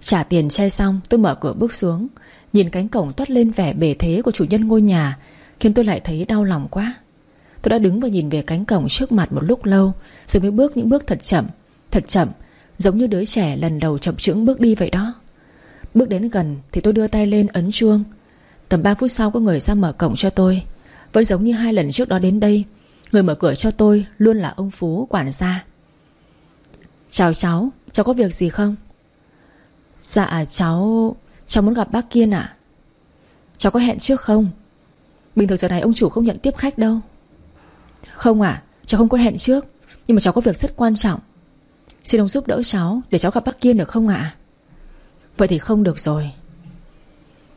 Trả tiền xe xong, tôi mở cửa bước xuống, Nhìn cánh cổng toát lên vẻ bề thế của chủ nhân ngôi nhà, Khiến tôi lại thấy đau lòng quá. Tôi đã đứng và nhìn về cánh cổng trước mặt một lúc lâu, Rồi mới bước những bước thật chậm Thật chậm Giống như đứa trẻ lần đầu chậm chững bước đi vậy đó. Bước đến gần thì tôi đưa tay lên ấn chuông. Tầm 3 phút sau có người ra mở cổng cho tôi. Vẫn giống như hai lần trước đó đến đây, Người mở cửa cho tôi luôn là ông Phú, quản gia. Chào cháu Cháu có việc gì không? Dạ cháu Cháu muốn gặp bác Kiên ạ. Cháu có hẹn trước không? Bình thường giờ này ông chủ không nhận tiếp khách đâu. Không ạ, Cháu không có hẹn trước, Nhưng mà cháu có việc rất quan trọng. Xin ông giúp đỡ cháu Để cháu gặp bác Kiên được không ạ? Vậy thì không được rồi.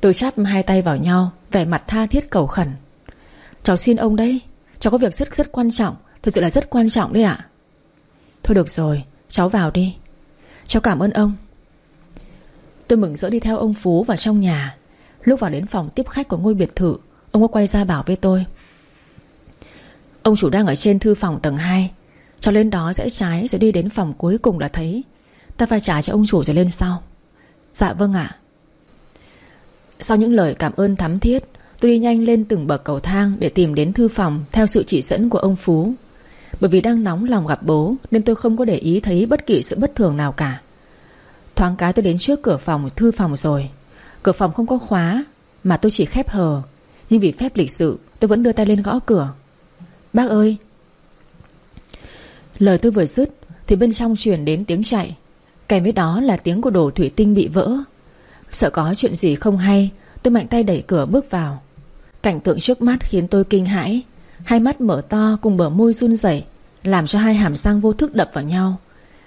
Tôi chắp hai tay vào nhau, Vẻ mặt tha thiết cầu khẩn. Cháu xin ông đấy, Cháu có việc rất rất quan trọng, Thật sự là rất quan trọng đấy ạ. Thôi được rồi, Cháu vào đi. Cháu cảm ơn ông. Tôi mừng rỡ đi theo ông Phú vào trong nhà. Lúc vào đến phòng tiếp khách của ngôi biệt thự, Ông có quay ra bảo với tôi. Ông chủ đang ở trên thư phòng tầng 2 cho lên đó rẽ trái Rồi đi đến phòng cuối cùng là thấy. Ta phải trả cho ông chủ rồi lên sau. Dạ vâng ạ. Sau những lời cảm ơn thắm thiết, Tôi đi nhanh lên từng bậc cầu thang Để tìm đến thư phòng Theo sự chỉ dẫn của ông Phú. Bởi vì đang nóng lòng gặp bố, Nên tôi không có để ý thấy bất kỳ sự bất thường nào cả. Thoáng cái tôi đến trước cửa phòng, Thư phòng rồi. Cửa phòng không có khóa, Mà tôi chỉ khép hờ. Nhưng vì phép lịch sự, tôi vẫn đưa tay lên gõ cửa. Bác ơi! Lời tôi vừa dứt, Thì bên trong truyền đến tiếng chạy. Kèm với đó là tiếng của đồ thủy tinh bị vỡ. Sợ có chuyện gì không hay, Tôi mạnh tay đẩy cửa bước vào. Cảnh tượng trước mắt khiến tôi kinh hãi. Hai mắt mở to cùng bờ môi run rẩy, Làm cho hai hàm răng vô thức đập vào nhau.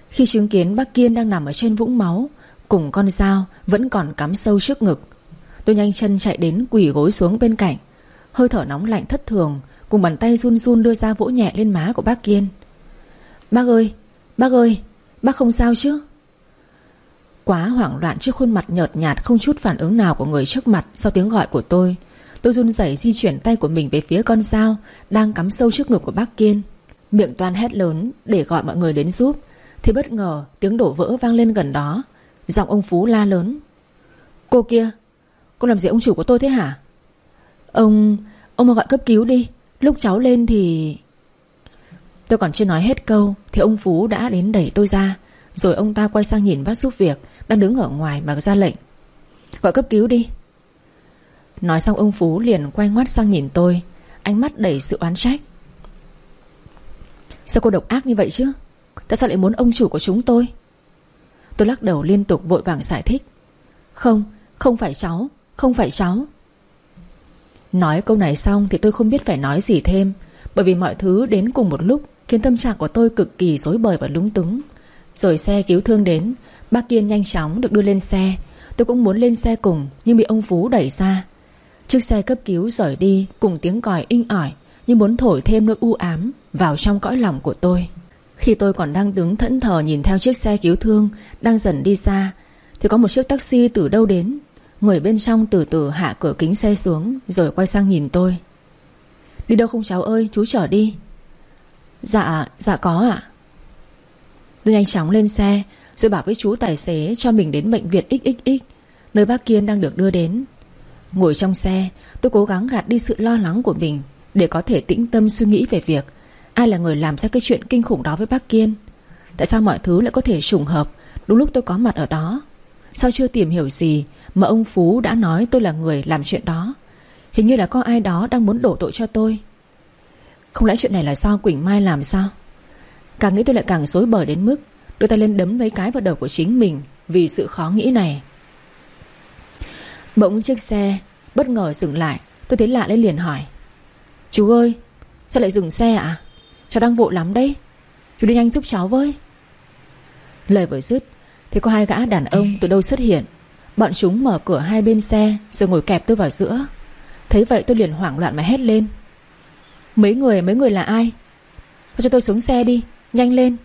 Khi chứng kiến bác Kiên đang nằm ở trên vũng máu, Cùng con dao Vẫn còn cắm sâu trước ngực, Tôi nhanh chân chạy đến quỳ gối xuống bên cạnh. Hơi thở nóng lạnh thất thường, Cùng bàn tay run run đưa ra vỗ nhẹ lên má của bác Kiên. Bác ơi Bác ơi, Bác không sao chứ? Quá hoảng loạn trước khuôn mặt nhợt nhạt Không chút phản ứng nào của người trước mặt Sau tiếng gọi của tôi. Tôi run rẩy di chuyển tay của mình về phía con dao Đang cắm sâu trước ngực của bác Kiên. Miệng toan hét lớn để gọi mọi người đến giúp. Thì bất ngờ, tiếng đổ vỡ vang lên gần đó. Giọng ông Phú la lớn. Cô kia, Cô làm gì ông chủ của tôi thế hả? Ông Ông mà gọi cấp cứu đi. Lúc cháu lên thì Tôi còn chưa nói hết câu Thì ông Phú đã đến đẩy tôi ra. Rồi ông ta quay sang nhìn bác giúp việc Đang đứng ở ngoài mà ra lệnh. Gọi cấp cứu đi. Nói xong ông Phú liền quay ngoắt sang nhìn tôi. Ánh mắt đầy sự oán trách. Sao cô độc ác như vậy chứ? Tại sao lại muốn ông chủ của chúng tôi? Tôi lắc đầu liên tục vội vàng giải thích. Không, không phải cháu Không phải cháu. Nói câu này xong thì tôi không biết phải nói gì thêm Bởi vì mọi thứ đến cùng một lúc Khiến tâm trạng của tôi cực kỳ rối bời và lúng túng. Rồi xe cứu thương đến, Bác Kiên nhanh chóng được đưa lên xe. Tôi cũng muốn lên xe cùng, Nhưng bị ông Phú đẩy ra. Chiếc xe cấp cứu rời đi, Cùng tiếng còi inh ỏi, Như muốn thổi thêm nỗi u ám Vào trong cõi lòng của tôi. Khi tôi còn đang đứng thẫn thờ nhìn theo chiếc xe cứu thương Đang dần đi xa, Thì có một chiếc taxi từ đâu đến. Người bên trong từ từ hạ cửa kính xe xuống, Rồi quay sang nhìn tôi. Đi đâu không cháu ơi? Chú chở đi. Dạ dạ có ạ. Tôi nhanh chóng lên xe, Rồi bảo với chú tài xế cho mình đến bệnh viện XXX Nơi bác Kiên đang được đưa đến. Ngồi trong xe, Tôi cố gắng gạt đi sự lo lắng của mình Để có thể tĩnh tâm suy nghĩ về việc Ai là người làm ra cái chuyện kinh khủng đó với bác Kiên. Tại sao mọi thứ lại có thể trùng hợp Đúng lúc tôi có mặt ở đó? Sao chưa tìm hiểu gì Mà ông Phú đã nói tôi là người làm chuyện đó? Hình như là có ai đó đang muốn đổ tội cho tôi. Không lẽ chuyện này là do Quỳnh Mai làm sao? Càng nghĩ tôi lại càng dối bời đến mức Đưa tay lên đấm mấy cái vào đầu của chính mình Vì sự khó nghĩ này. Bỗng chiếc xe Bất ngờ dừng lại, Tôi thấy lạ lên liền hỏi, Chú ơi, sao lại dừng xe ạ? À? Cháu đang vội lắm đấy. Chú đi nhanh giúp cháu với. Lời vừa dứt, Thì có hai gã đàn ông từ đâu xuất hiện. Bọn chúng mở cửa hai bên xe Rồi ngồi kẹp tôi vào giữa. Thấy vậy tôi liền hoảng loạn mà hét lên Mấy người mấy người là ai? Cho tôi xuống xe đi, Nhanh lên.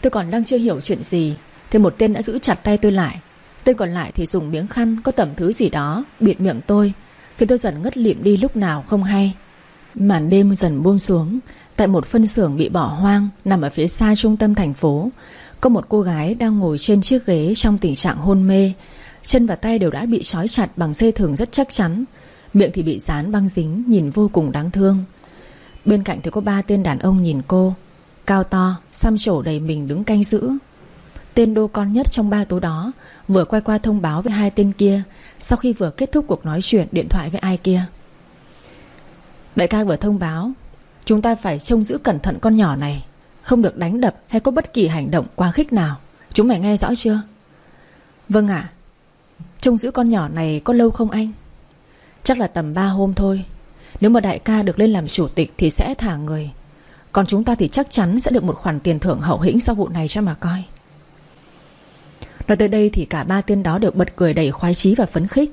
Tôi còn đang chưa hiểu chuyện gì, Thì một tên đã giữ chặt tay tôi lại. Tên còn lại thì dùng miếng khăn Có tầm thứ gì đó, Bịt miệng tôi, Khiến tôi dần ngất lịm đi lúc nào không hay. Màn đêm dần buông xuống, Tại một phân xưởng bị bỏ hoang Nằm ở phía xa trung tâm thành phố, Có một cô gái đang ngồi trên chiếc ghế Trong tình trạng hôn mê. Chân và tay đều đã bị trói chặt bằng dây thừng rất chắc chắn. Miệng thì bị dán băng dính Nhìn vô cùng đáng thương. Bên cạnh thì có ba tên đàn ông nhìn cô. Cao to, xăm trổ đầy mình đứng canh giữ. Tên đô con nhất trong ba tố đó Vừa quay qua thông báo với hai tên kia Sau khi vừa kết thúc cuộc nói chuyện điện thoại với ai kia. Đại ca vừa thông báo Chúng ta phải trông giữ cẩn thận con nhỏ này Không được đánh đập hay có bất kỳ hành động quá khích nào. Chúng mày nghe rõ chưa? Vâng ạ. Trông giữ con nhỏ này có lâu không anh? Chắc là tầm 3 hôm thôi. Nếu mà đại ca được lên làm chủ tịch Thì sẽ thả người. Còn chúng ta thì chắc chắn sẽ được một khoản tiền thưởng hậu hĩnh Sau vụ này cho mà coi. Nói tới đây thì cả ba tên đó đều bật cười đầy khoái chí và phấn khích.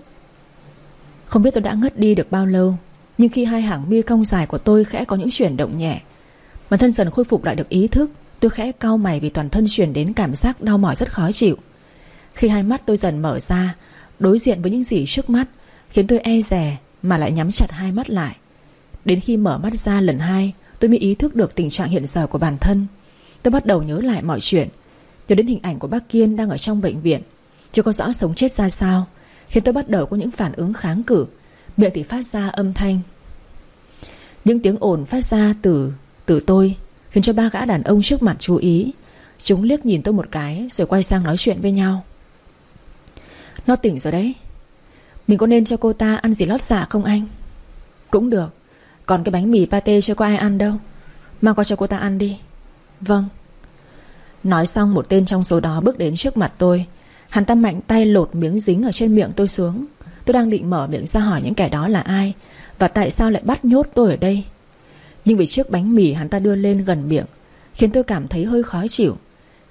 Không biết tôi đã ngất đi được bao lâu, Nhưng khi hai hàng mi cong dài của tôi khẽ có những chuyển động nhẹ Bản thân dần khôi phục lại được ý thức, Tôi khẽ cau mày vì toàn thân chuyển đến cảm giác đau mỏi rất khó chịu. Khi hai mắt tôi dần mở ra, Đối diện với những gì trước mắt Khiến tôi e rè Mà lại nhắm chặt hai mắt lại. Đến khi mở mắt ra lần hai, Tôi mới ý thức được tình trạng hiện giờ của bản thân. Tôi bắt đầu nhớ lại mọi chuyện. Nhớ đến hình ảnh của bác Kiên đang ở trong bệnh viện. Chưa có rõ sống chết ra sao, Khiến tôi bắt đầu có những phản ứng kháng cử Miệng thì phát ra âm thanh. Những tiếng ồn phát ra từ Từ tôi, Khiến cho ba gã đàn ông trước mặt chú ý. Chúng liếc nhìn tôi một cái, Rồi quay sang nói chuyện với nhau. Nó tỉnh rồi đấy. Mình có nên cho cô ta ăn gì lót dạ không anh? Cũng được. Còn cái bánh mì pate chưa có ai ăn đâu. Mang qua cho cô ta ăn đi. Vâng. Nói xong, một tên trong số đó bước đến trước mặt tôi. Hắn ta mạnh tay lột miếng dính ở trên miệng tôi xuống. Tôi đang định mở miệng ra hỏi những kẻ đó là ai Và tại sao lại bắt nhốt tôi ở đây. Nhưng vì chiếc bánh mì hắn ta đưa lên gần miệng, Khiến tôi cảm thấy hơi khó chịu.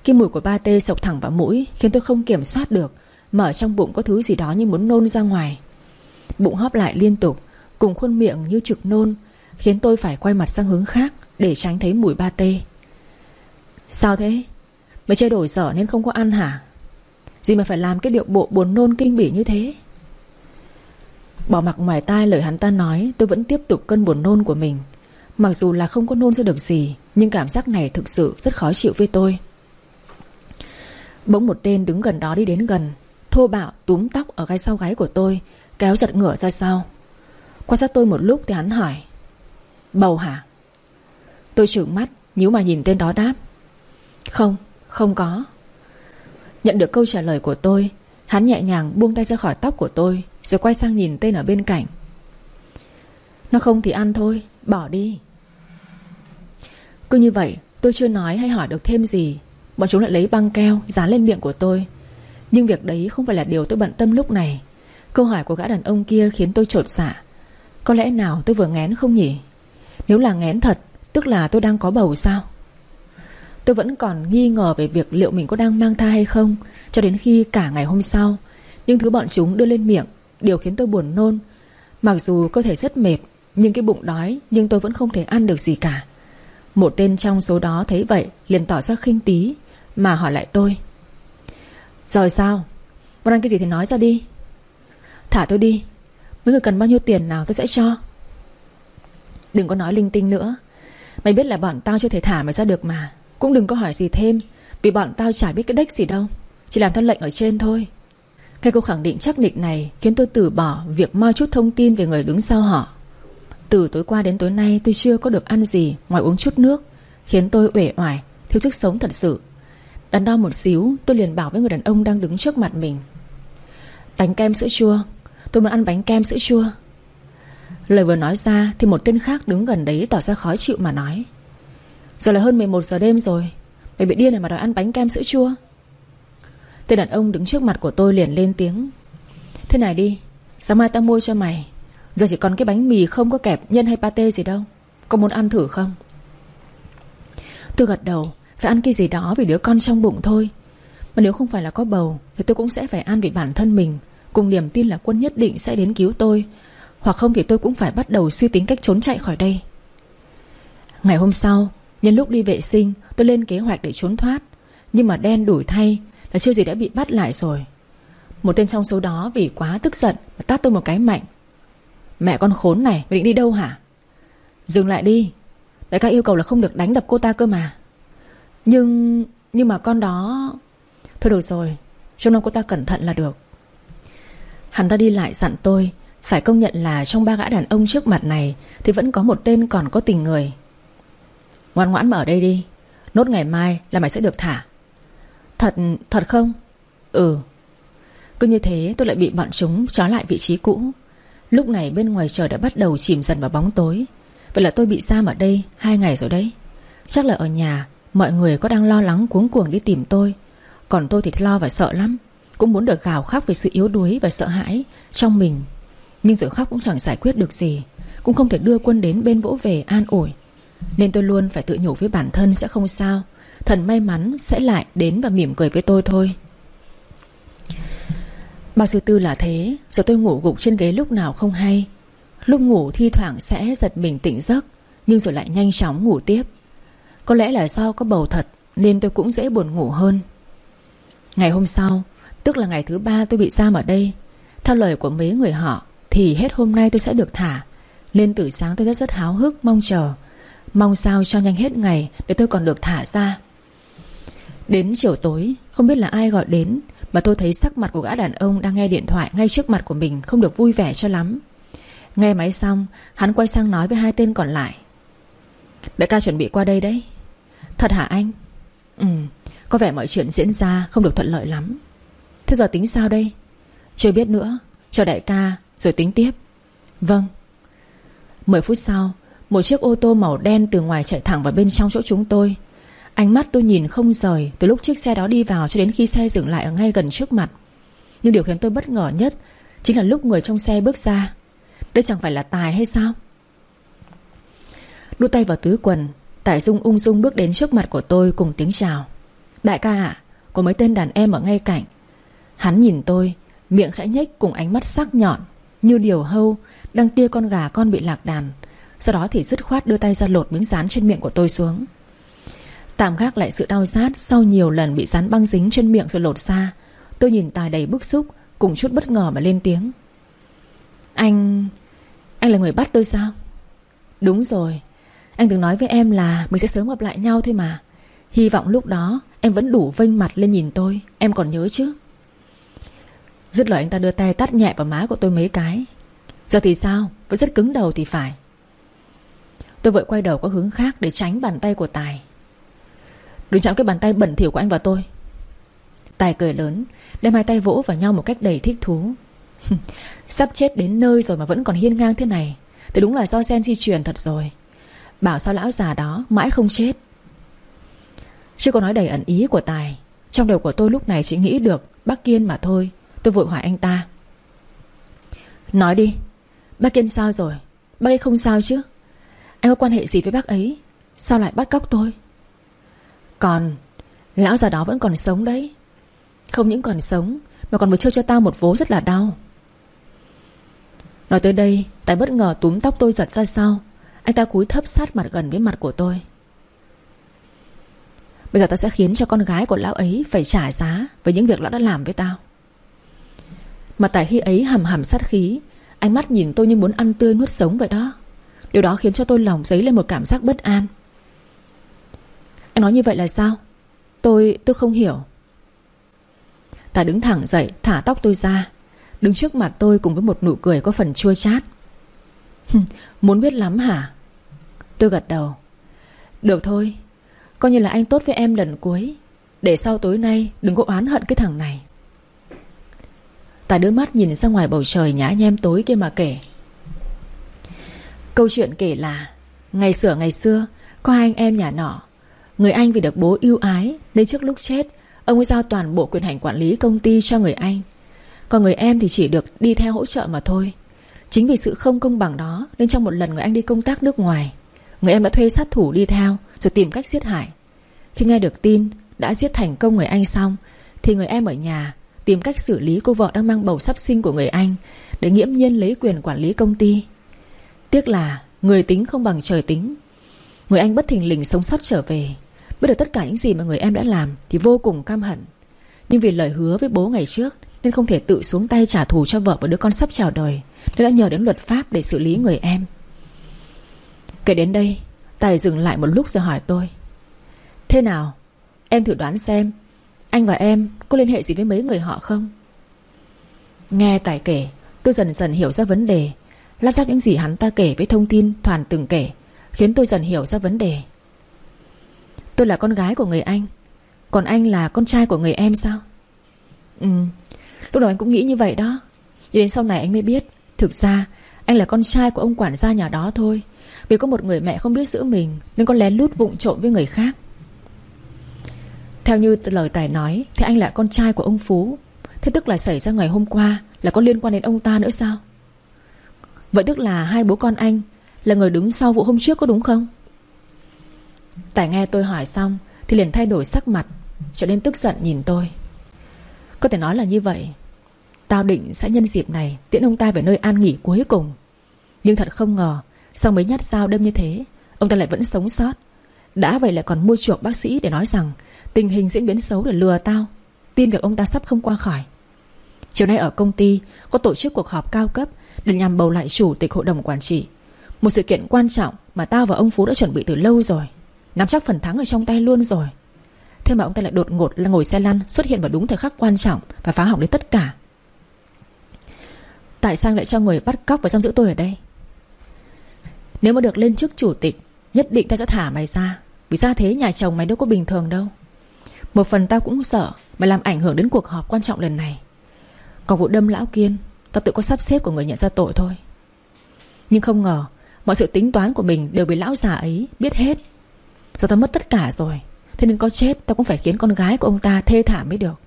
Cái mùi của ba tê sộc thẳng vào mũi, Khiến tôi không kiểm soát được. Mở trong bụng có thứ gì đó như muốn nôn ra ngoài. Bụng hóp lại liên tục, Cùng khuôn miệng như trực nôn, Khiến tôi phải quay mặt sang hướng khác Để tránh thấy mùi ba tê. Sao thế? Mày chơi đổi sở nên không có ăn hả? Gì mà phải làm cái điệu bộ buồn nôn kinh bỉ như thế? Bỏ mặc ngoài tai lời hắn ta nói, Tôi vẫn tiếp tục cân buồn nôn của mình. Mặc dù là không có nôn ra được gì, Nhưng cảm giác này thực sự rất khó chịu với tôi. Bỗng một tên đứng gần đó đi đến gần. Thô bạo túm tóc ở gai sau gáy của tôi Kéo giật ngửa ra sau. Quan sát tôi một lúc thì hắn hỏi Bầu hả? Tôi trừng mắt nhíu mà nhìn tên đó đáp Không, không có. Nhận được câu trả lời của tôi Hắn nhẹ nhàng buông tay ra khỏi tóc của tôi Rồi quay sang nhìn tên ở bên cạnh. Nó không thì ăn thôi Bỏ đi. Cứ như vậy tôi chưa nói hay hỏi được thêm gì. Bọn chúng lại lấy băng keo Dán lên miệng của tôi. Nhưng việc đấy không phải là điều tôi bận tâm lúc này. Câu hỏi của gã đàn ông kia khiến tôi trột dạ. Có lẽ nào tôi vừa ngén không nhỉ? Nếu là ngén thật, Tức là tôi đang có bầu sao? Tôi vẫn còn nghi ngờ về việc liệu mình có đang mang thai hay không, Cho đến khi cả ngày hôm sau, những thứ bọn chúng đưa lên miệng, Điều khiến tôi buồn nôn. Mặc dù cơ thể rất mệt, Nhưng cái bụng đói, Nhưng tôi vẫn không thể ăn được gì cả. Một tên trong số đó thấy vậy, liền tỏ ra khinh tí, Mà hỏi lại tôi rồi sao? Muốn ăn cái gì thì nói ra đi. Thả tôi đi. Mấy người cần bao nhiêu tiền nào tôi sẽ cho. Đừng có nói linh tinh nữa. Mày biết là bọn tao chưa thể thả mày ra được mà. Cũng đừng có hỏi gì thêm, Vì bọn tao chả biết cái đếch gì đâu. Chỉ làm theo lệnh ở trên thôi. Cái câu khẳng định chắc định này Khiến tôi từ bỏ việc moi chút thông tin về người đứng sau họ. Từ tối qua đến tối nay tôi chưa có được ăn gì Ngoài uống chút nước, Khiến tôi uể oải, Thiếu sức sống thật sự. Đắn đo một xíu, tôi liền bảo với người đàn ông đang đứng trước mặt mình. Bánh kem sữa chua, Tôi muốn ăn bánh kem sữa chua. Lời vừa nói ra Thì một tên khác đứng gần đấy tỏ ra khó chịu mà nói. Giờ là hơn 11 giờ đêm rồi, Mày bị điên này mà đòi ăn bánh kem sữa chua. Tên đàn ông đứng trước mặt của tôi liền lên tiếng. Thế này đi, Sáng mai tao mua cho mày. Giờ chỉ còn cái bánh mì không có kẹp, nhân hay pate gì đâu. Có muốn ăn thử không? Tôi gật đầu. Phải ăn cái gì đó vì đứa con trong bụng thôi. Mà nếu không phải là có bầu, Thì tôi cũng sẽ phải ăn vì bản thân mình. Cùng niềm tin là quân nhất định sẽ đến cứu tôi. Hoặc không thì tôi cũng phải bắt đầu suy tính cách trốn chạy khỏi đây. Ngày hôm sau, Nhân lúc đi vệ sinh, Tôi lên kế hoạch để trốn thoát. Nhưng mà đen đuổi thay Là chưa gì đã bị bắt lại rồi. Một tên trong số đó vì quá tức giận Mà tát tôi một cái mạnh. Mẹ con khốn này, mày định đi đâu hả? Dừng lại đi. Đại ca yêu cầu là không được đánh đập cô ta cơ mà. Nhưng Nhưng mà con đó Thôi được rồi Trông nom cô ta cẩn thận là được. Hắn ta đi lại dặn tôi Phải công nhận là trong ba gã đàn ông trước mặt này Thì vẫn có một tên còn có tình người. Ngoan ngoãn mở đây đi Nốt ngày mai là mày sẽ được thả. Thật, thật không? Ừ. Cứ như thế tôi lại bị bọn chúng trói lại vị trí cũ. Lúc này bên ngoài trời đã bắt đầu chìm dần vào bóng tối. Vậy là tôi bị giam ở đây Hai ngày rồi đấy. Chắc là ở nhà Mọi người có đang lo lắng cuống cuồng đi tìm tôi. Còn tôi thì lo và sợ lắm. Cũng muốn được gào khóc về sự yếu đuối và sợ hãi Trong mình. Nhưng rồi khóc cũng chẳng giải quyết được gì. Cũng không thể đưa quân đến bên vỗ về an ủi. Nên tôi luôn phải tự nhủ với bản thân sẽ không sao. Thần may mắn sẽ lại đến và mỉm cười với tôi thôi. Bao sư tư là thế, Giờ tôi ngủ gục trên ghế lúc nào không hay. Lúc ngủ thi thoảng sẽ giật mình tỉnh giấc, Nhưng rồi lại nhanh chóng ngủ tiếp. Có lẽ là do có bầu thật, Nên tôi cũng dễ buồn ngủ hơn. Ngày hôm sau, Tức là ngày thứ ba tôi bị giam ở đây, Theo lời của mấy người họ, Thì hết hôm nay tôi sẽ được thả, Nên từ sáng tôi rất rất háo hức, mong chờ. Mong sao cho nhanh hết ngày Để tôi còn được thả ra. Đến chiều tối, Không biết là ai gọi đến, Mà tôi thấy sắc mặt của gã đàn ông đang nghe điện thoại Ngay trước mặt của mình không được vui vẻ cho lắm. Nghe máy xong, Hắn quay sang nói với hai tên còn lại. Đại ca chuẩn bị qua đây đấy. Thật hả anh? Ừ Có vẻ mọi chuyện diễn ra không được thuận lợi lắm. Thế giờ tính sao đây? Chưa biết nữa, Cho đại ca rồi tính tiếp. Vâng. 10 phút sau, Một chiếc ô tô màu đen từ ngoài chạy thẳng vào bên trong chỗ chúng tôi. Ánh mắt tôi nhìn không rời Từ lúc chiếc xe đó đi vào cho đến khi xe dừng lại ở ngay gần trước mặt. Nhưng điều khiến tôi bất ngờ nhất Chính là lúc người trong xe bước ra. Đây chẳng phải là Tài hay sao? Đút tay vào túi quần Tài Dung ung dung bước đến trước mặt của tôi cùng tiếng chào. Đại ca ạ, Có mấy tên đàn em ở ngay cạnh. Hắn nhìn tôi, Miệng khẽ nhếch cùng ánh mắt sắc nhọn, Như điều hâu, Đang tia con gà con bị lạc đàn, Sau đó thì dứt khoát đưa tay ra lột miếng dán trên miệng của tôi xuống. Tạm gác lại sự đau rát Sau nhiều lần bị dán băng dính trên miệng rồi lột ra, Tôi nhìn Tài đầy bức xúc, Cùng chút bất ngờ mà lên tiếng. Anh... Anh là người bắt tôi sao? Đúng rồi anh từng nói với em là Mình sẽ sớm gặp lại nhau thôi mà. Hy vọng lúc đó em vẫn đủ vênh mặt lên nhìn tôi. Em còn nhớ chứ? Dứt lời anh ta đưa tay tắt nhẹ vào má của tôi mấy cái. Giờ thì sao? Vẫn rất cứng đầu thì phải. Tôi vội quay đầu có hướng khác để tránh bàn tay của Tài. Đừng chạm cái bàn tay bẩn thỉu của anh vào tôi. Tài cười lớn, Đem hai tay vỗ vào nhau một cách đầy thích thú. Sắp chết đến nơi rồi mà vẫn còn hiên ngang thế này, Thì đúng là do sen di truyền thật rồi. Bảo sao lão già đó mãi không chết? Chưa có nói đầy ẩn ý của Tài. Trong đầu của tôi lúc này chỉ nghĩ được Bác Kiên mà thôi. Tôi vội hỏi anh ta. Nói đi, Bác Kiên sao rồi? Bác ấy không sao chứ? Anh có quan hệ gì với bác ấy? Sao lại bắt cóc tôi? Còn, Lão già đó vẫn còn sống đấy. Không những còn sống, Mà còn vừa chơi cho tao một vố rất là đau. Nói tới đây, Tài bất ngờ túm tóc tôi giật ra sau. Anh ta cúi thấp sát mặt gần với mặt của tôi. Bây giờ tao sẽ khiến cho con gái của lão ấy Phải trả giá với những việc lão đã làm với tao. Mà tại khi ấy hầm hầm sát khí Ánh mắt nhìn tôi như muốn ăn tươi nuốt sống vậy đó. Điều đó khiến cho tôi lòng dấy lên một cảm giác bất an. Anh nói như vậy là sao? Tôi, tôi không hiểu. Ta đứng thẳng dậy Thả tóc tôi ra. Đứng trước mặt tôi cùng với một nụ cười có phần chua chát. Muốn biết lắm hả? Tôi gật đầu. Được thôi, Coi như là anh tốt với em lần cuối. Để sau tối nay, đừng có oán hận cái thằng này. Tài đưa mắt nhìn ra ngoài bầu trời nhã nhem tối kia mà kể. Câu chuyện kể là, Ngày xưa ngày xưa, Có hai anh em nhà nọ. Người anh vì được bố yêu ái, Nên trước lúc chết, Ông ấy giao toàn bộ quyền hành quản lý công ty cho người anh. Còn người em thì chỉ được đi theo hỗ trợ mà thôi. Chính vì sự không công bằng đó, Nên trong một lần người anh đi công tác nước ngoài Người em đã thuê sát thủ đi theo, Rồi tìm cách giết hại. Khi nghe được tin đã giết thành công người anh xong, Thì người em ở nhà Tìm cách xử lý cô vợ đang mang bầu sắp sinh của người anh Để nghiễm nhiên lấy quyền quản lý công ty. Tiếc là Người tính không bằng trời tính. Người anh bất thình lình sống sót trở về. Biết được tất cả những gì mà người em đã làm Thì vô cùng cam hận. Nhưng vì lời hứa với bố ngày trước Nên không thể tự xuống tay trả thù cho vợ và đứa con sắp chào đời, Nên đã nhờ đến luật pháp để xử lý người em. Kể đến đây Tài dừng lại một lúc rồi hỏi tôi. Thế nào? Em thử đoán xem, Anh và em có liên hệ gì với mấy người họ không? Nghe Tài kể, Tôi dần dần hiểu ra vấn đề, Lắp ráp những gì hắn ta kể với thông tin Thoàn từng kể, Khiến tôi dần hiểu ra vấn đề. Tôi là con gái của người anh, Còn anh là con trai của người em sao? Ừ Lúc đầu anh cũng nghĩ như vậy đó, Nhưng đến sau này anh mới biết, Thực ra anh là con trai của ông quản gia nhà đó thôi vì có một người mẹ không biết giữ mình, Nên con lén lút vụng trộm với người khác. Theo như lời Tài nói, Thì anh là con trai của ông Phú. Thế tức là xảy ra ngày hôm qua, Là có liên quan đến ông ta nữa sao? Vậy tức là hai bố con anh Là người đứng sau vụ hôm trước có đúng không? Tài nghe tôi hỏi xong, Thì liền thay đổi sắc mặt, Trở nên tức giận nhìn tôi. Có thể nói là như vậy. Tao định sẽ nhân dịp này Tiễn ông ta về nơi an nghỉ cuối cùng. Nhưng thật không ngờ sau mấy nhát dao đâm như thế? Ông ta lại vẫn sống sót. Đã vậy lại còn mua chuộc bác sĩ để nói rằng, Tình hình diễn biến xấu để lừa tao. Tin việc ông ta sắp không qua khỏi. Chiều nay ở công ty, Có tổ chức cuộc họp cao cấp Để nhằm bầu lại chủ tịch hội đồng quản trị. Một sự kiện quan trọng mà tao và ông Phú đã chuẩn bị từ lâu rồi. Nắm chắc phần thắng ở trong tay luôn rồi. Thế mà ông ta lại đột ngột là ngồi xe lăn Xuất hiện vào đúng thời khắc quan trọng Và phá hỏng đến tất cả. Tại sao lại cho người bắt cóc và giam giữ tôi ở đây? Nếu mà được lên chức chủ tịch, Nhất định tao sẽ thả mày ra. Vì ra thế? Nhà chồng mày đâu có bình thường đâu. Một phần tao cũng sợ Mày làm ảnh hưởng đến cuộc họp quan trọng lần này. Còn vụ đâm lão kiên, Tao tự có sắp xếp của người nhận ra tội thôi. Nhưng không ngờ, Mọi sự tính toán của mình đều bị lão già ấy biết hết. Giờ tao mất tất cả rồi, Thế nên có chết tao cũng phải khiến con gái của ông ta thê thảm mới được.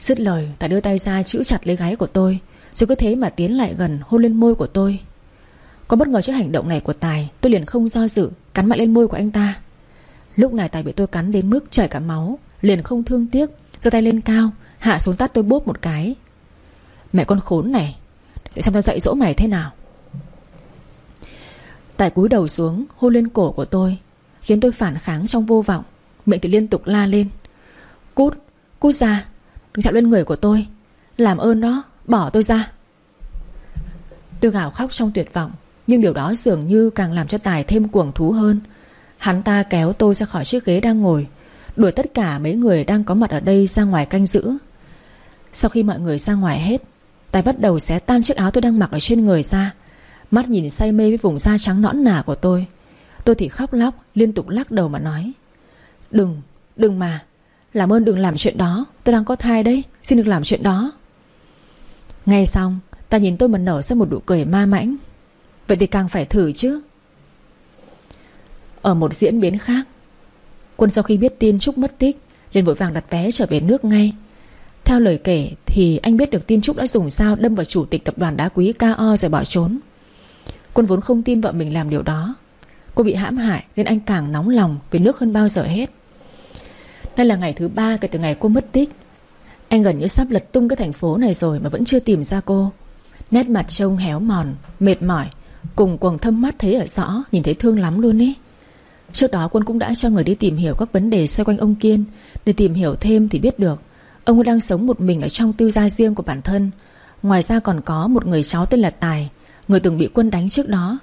Dứt lời ta đưa tay ra chữ chặt lấy gáy của tôi, Rồi cứ thế mà tiến lại gần, hôn lên môi của tôi. Có bất ngờ trước hành động này của Tài Tôi liền không do dự Cắn mạnh lên môi của anh ta. Lúc này Tài bị tôi cắn đến mức chảy cả máu Liền không thương tiếc giơ tay lên cao Hạ xuống tắt tôi bốp một cái. Mẹ con khốn này Sẽ xem tao dạy dỗ mày thế nào? Tài cúi đầu xuống Hôn lên cổ của tôi Khiến tôi phản kháng trong vô vọng. Miệng thì liên tục la lên Cút, cút ra Đừng chạm lên người của tôi Làm ơn đó, bỏ tôi ra. Tôi gào khóc trong tuyệt vọng. Nhưng điều đó dường như càng làm cho Tài thêm cuồng thú hơn. Hắn ta kéo tôi ra khỏi chiếc ghế đang ngồi Đuổi tất cả mấy người đang có mặt ở đây ra ngoài canh giữ. Sau khi mọi người ra ngoài hết Tài bắt đầu xé tan chiếc áo tôi đang mặc ở trên người ra. Mắt nhìn say mê với vùng da trắng nõn nà của tôi Tôi thì khóc lóc Liên tục lắc đầu mà nói Đừng, đừng mà Làm ơn đừng làm chuyện đó Tôi đang có thai đấy, xin đừng làm chuyện đó. Ngay xong Ta nhìn tôi mà nở ra một nụ cười ma mãnh. Vậy thì càng phải thử chứ. Ở một diễn biến khác Quân sau khi biết tin Trúc mất tích liền vội vàng đặt vé trở về nước ngay. Theo lời kể thì anh biết được tin Trúc đã dùng dao đâm vào chủ tịch tập đoàn đá quý KO rồi bỏ trốn. Quân vốn không tin vợ mình làm điều đó. Cô bị hãm hại nên anh càng nóng lòng Về nước hơn bao giờ hết. Nay là ngày thứ ba kể từ ngày cô mất tích. Anh gần như sắp lật tung cái thành phố này rồi Mà vẫn chưa tìm ra cô. Nét mặt trông héo mòn, mệt mỏi Cùng quầng thâm mắt thấy ở rõ, Nhìn thấy thương lắm luôn ý Trước đó quân cũng đã cho người đi tìm hiểu các vấn đề xoay quanh ông Kiên. Để tìm hiểu thêm thì biết được, Ông ấy đang sống một mình ở trong tư gia riêng của bản thân. Ngoài ra còn có một người cháu tên là Tài, Người từng bị quân đánh trước đó.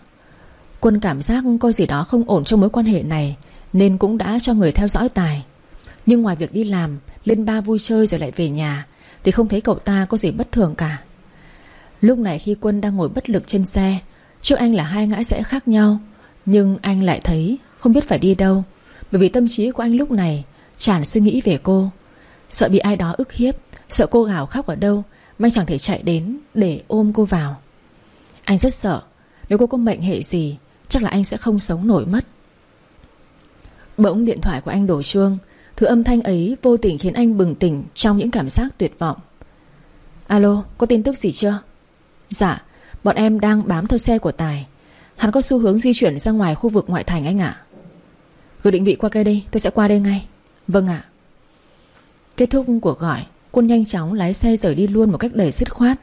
Quân cảm giác coi gì đó không ổn trong mối quan hệ này, Nên cũng đã cho người theo dõi Tài. Nhưng ngoài việc đi làm, Lên ba vui chơi rồi lại về nhà, Thì không thấy cậu ta có gì bất thường cả. Lúc này khi Quân đang ngồi bất lực trên xe Trước anh là hai ngã rẽ khác nhau Nhưng anh lại thấy không biết phải đi đâu Bởi vì tâm trí của anh lúc này Tràn suy nghĩ về cô. Sợ bị ai đó ức hiếp Sợ cô gào khóc ở đâu Mà anh chẳng thể chạy đến để ôm cô vào. Anh rất sợ Nếu cô có mệnh hệ gì Chắc là anh sẽ không sống nổi mất. Bỗng điện thoại của anh đổ chuông Thứ âm thanh ấy vô tình khiến anh bừng tỉnh Trong những cảm giác tuyệt vọng. Alo, có tin tức gì chưa? Dạ, bọn em đang bám theo xe của Tài. Hắn có xu hướng di chuyển ra ngoài khu vực ngoại thành anh ạ. Gửi định vị qua cây đây Tôi sẽ qua đây ngay. Vâng ạ. Kết thúc cuộc gọi, Quân nhanh chóng lái xe rời đi luôn một cách đầy dứt khoát.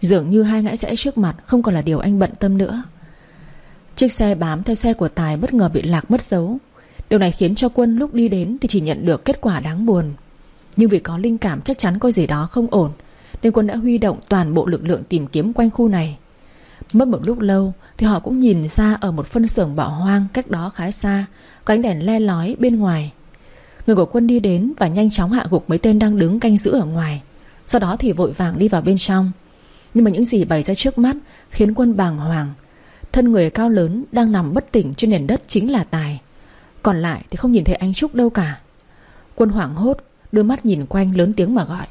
Dường như hai ngã rẽ trước mặt Không còn là điều anh bận tâm nữa. Chiếc xe bám theo xe của Tài bất ngờ bị lạc mất dấu. Điều này khiến cho Quân lúc đi đến Thì chỉ nhận được kết quả đáng buồn. Nhưng vì có linh cảm chắc chắn có gì đó không ổn, Nên Quân đã huy động toàn bộ lực lượng tìm kiếm quanh khu này. Mất một lúc lâu Thì họ cũng nhìn ra ở một phân xưởng bỏ hoang Cách đó khá xa Có ánh đèn le lói bên ngoài. Người của quân đi đến và nhanh chóng hạ gục mấy tên đang đứng canh giữ ở ngoài. Sau đó thì vội vàng đi vào bên trong. Nhưng mà những gì bày ra trước mắt Khiến quân bàng hoàng. Thân người cao lớn đang nằm bất tỉnh trên nền đất chính là Tài. Còn lại thì không nhìn thấy anh Trúc đâu cả. Quân hoảng hốt Đưa mắt nhìn quanh lớn tiếng mà gọi.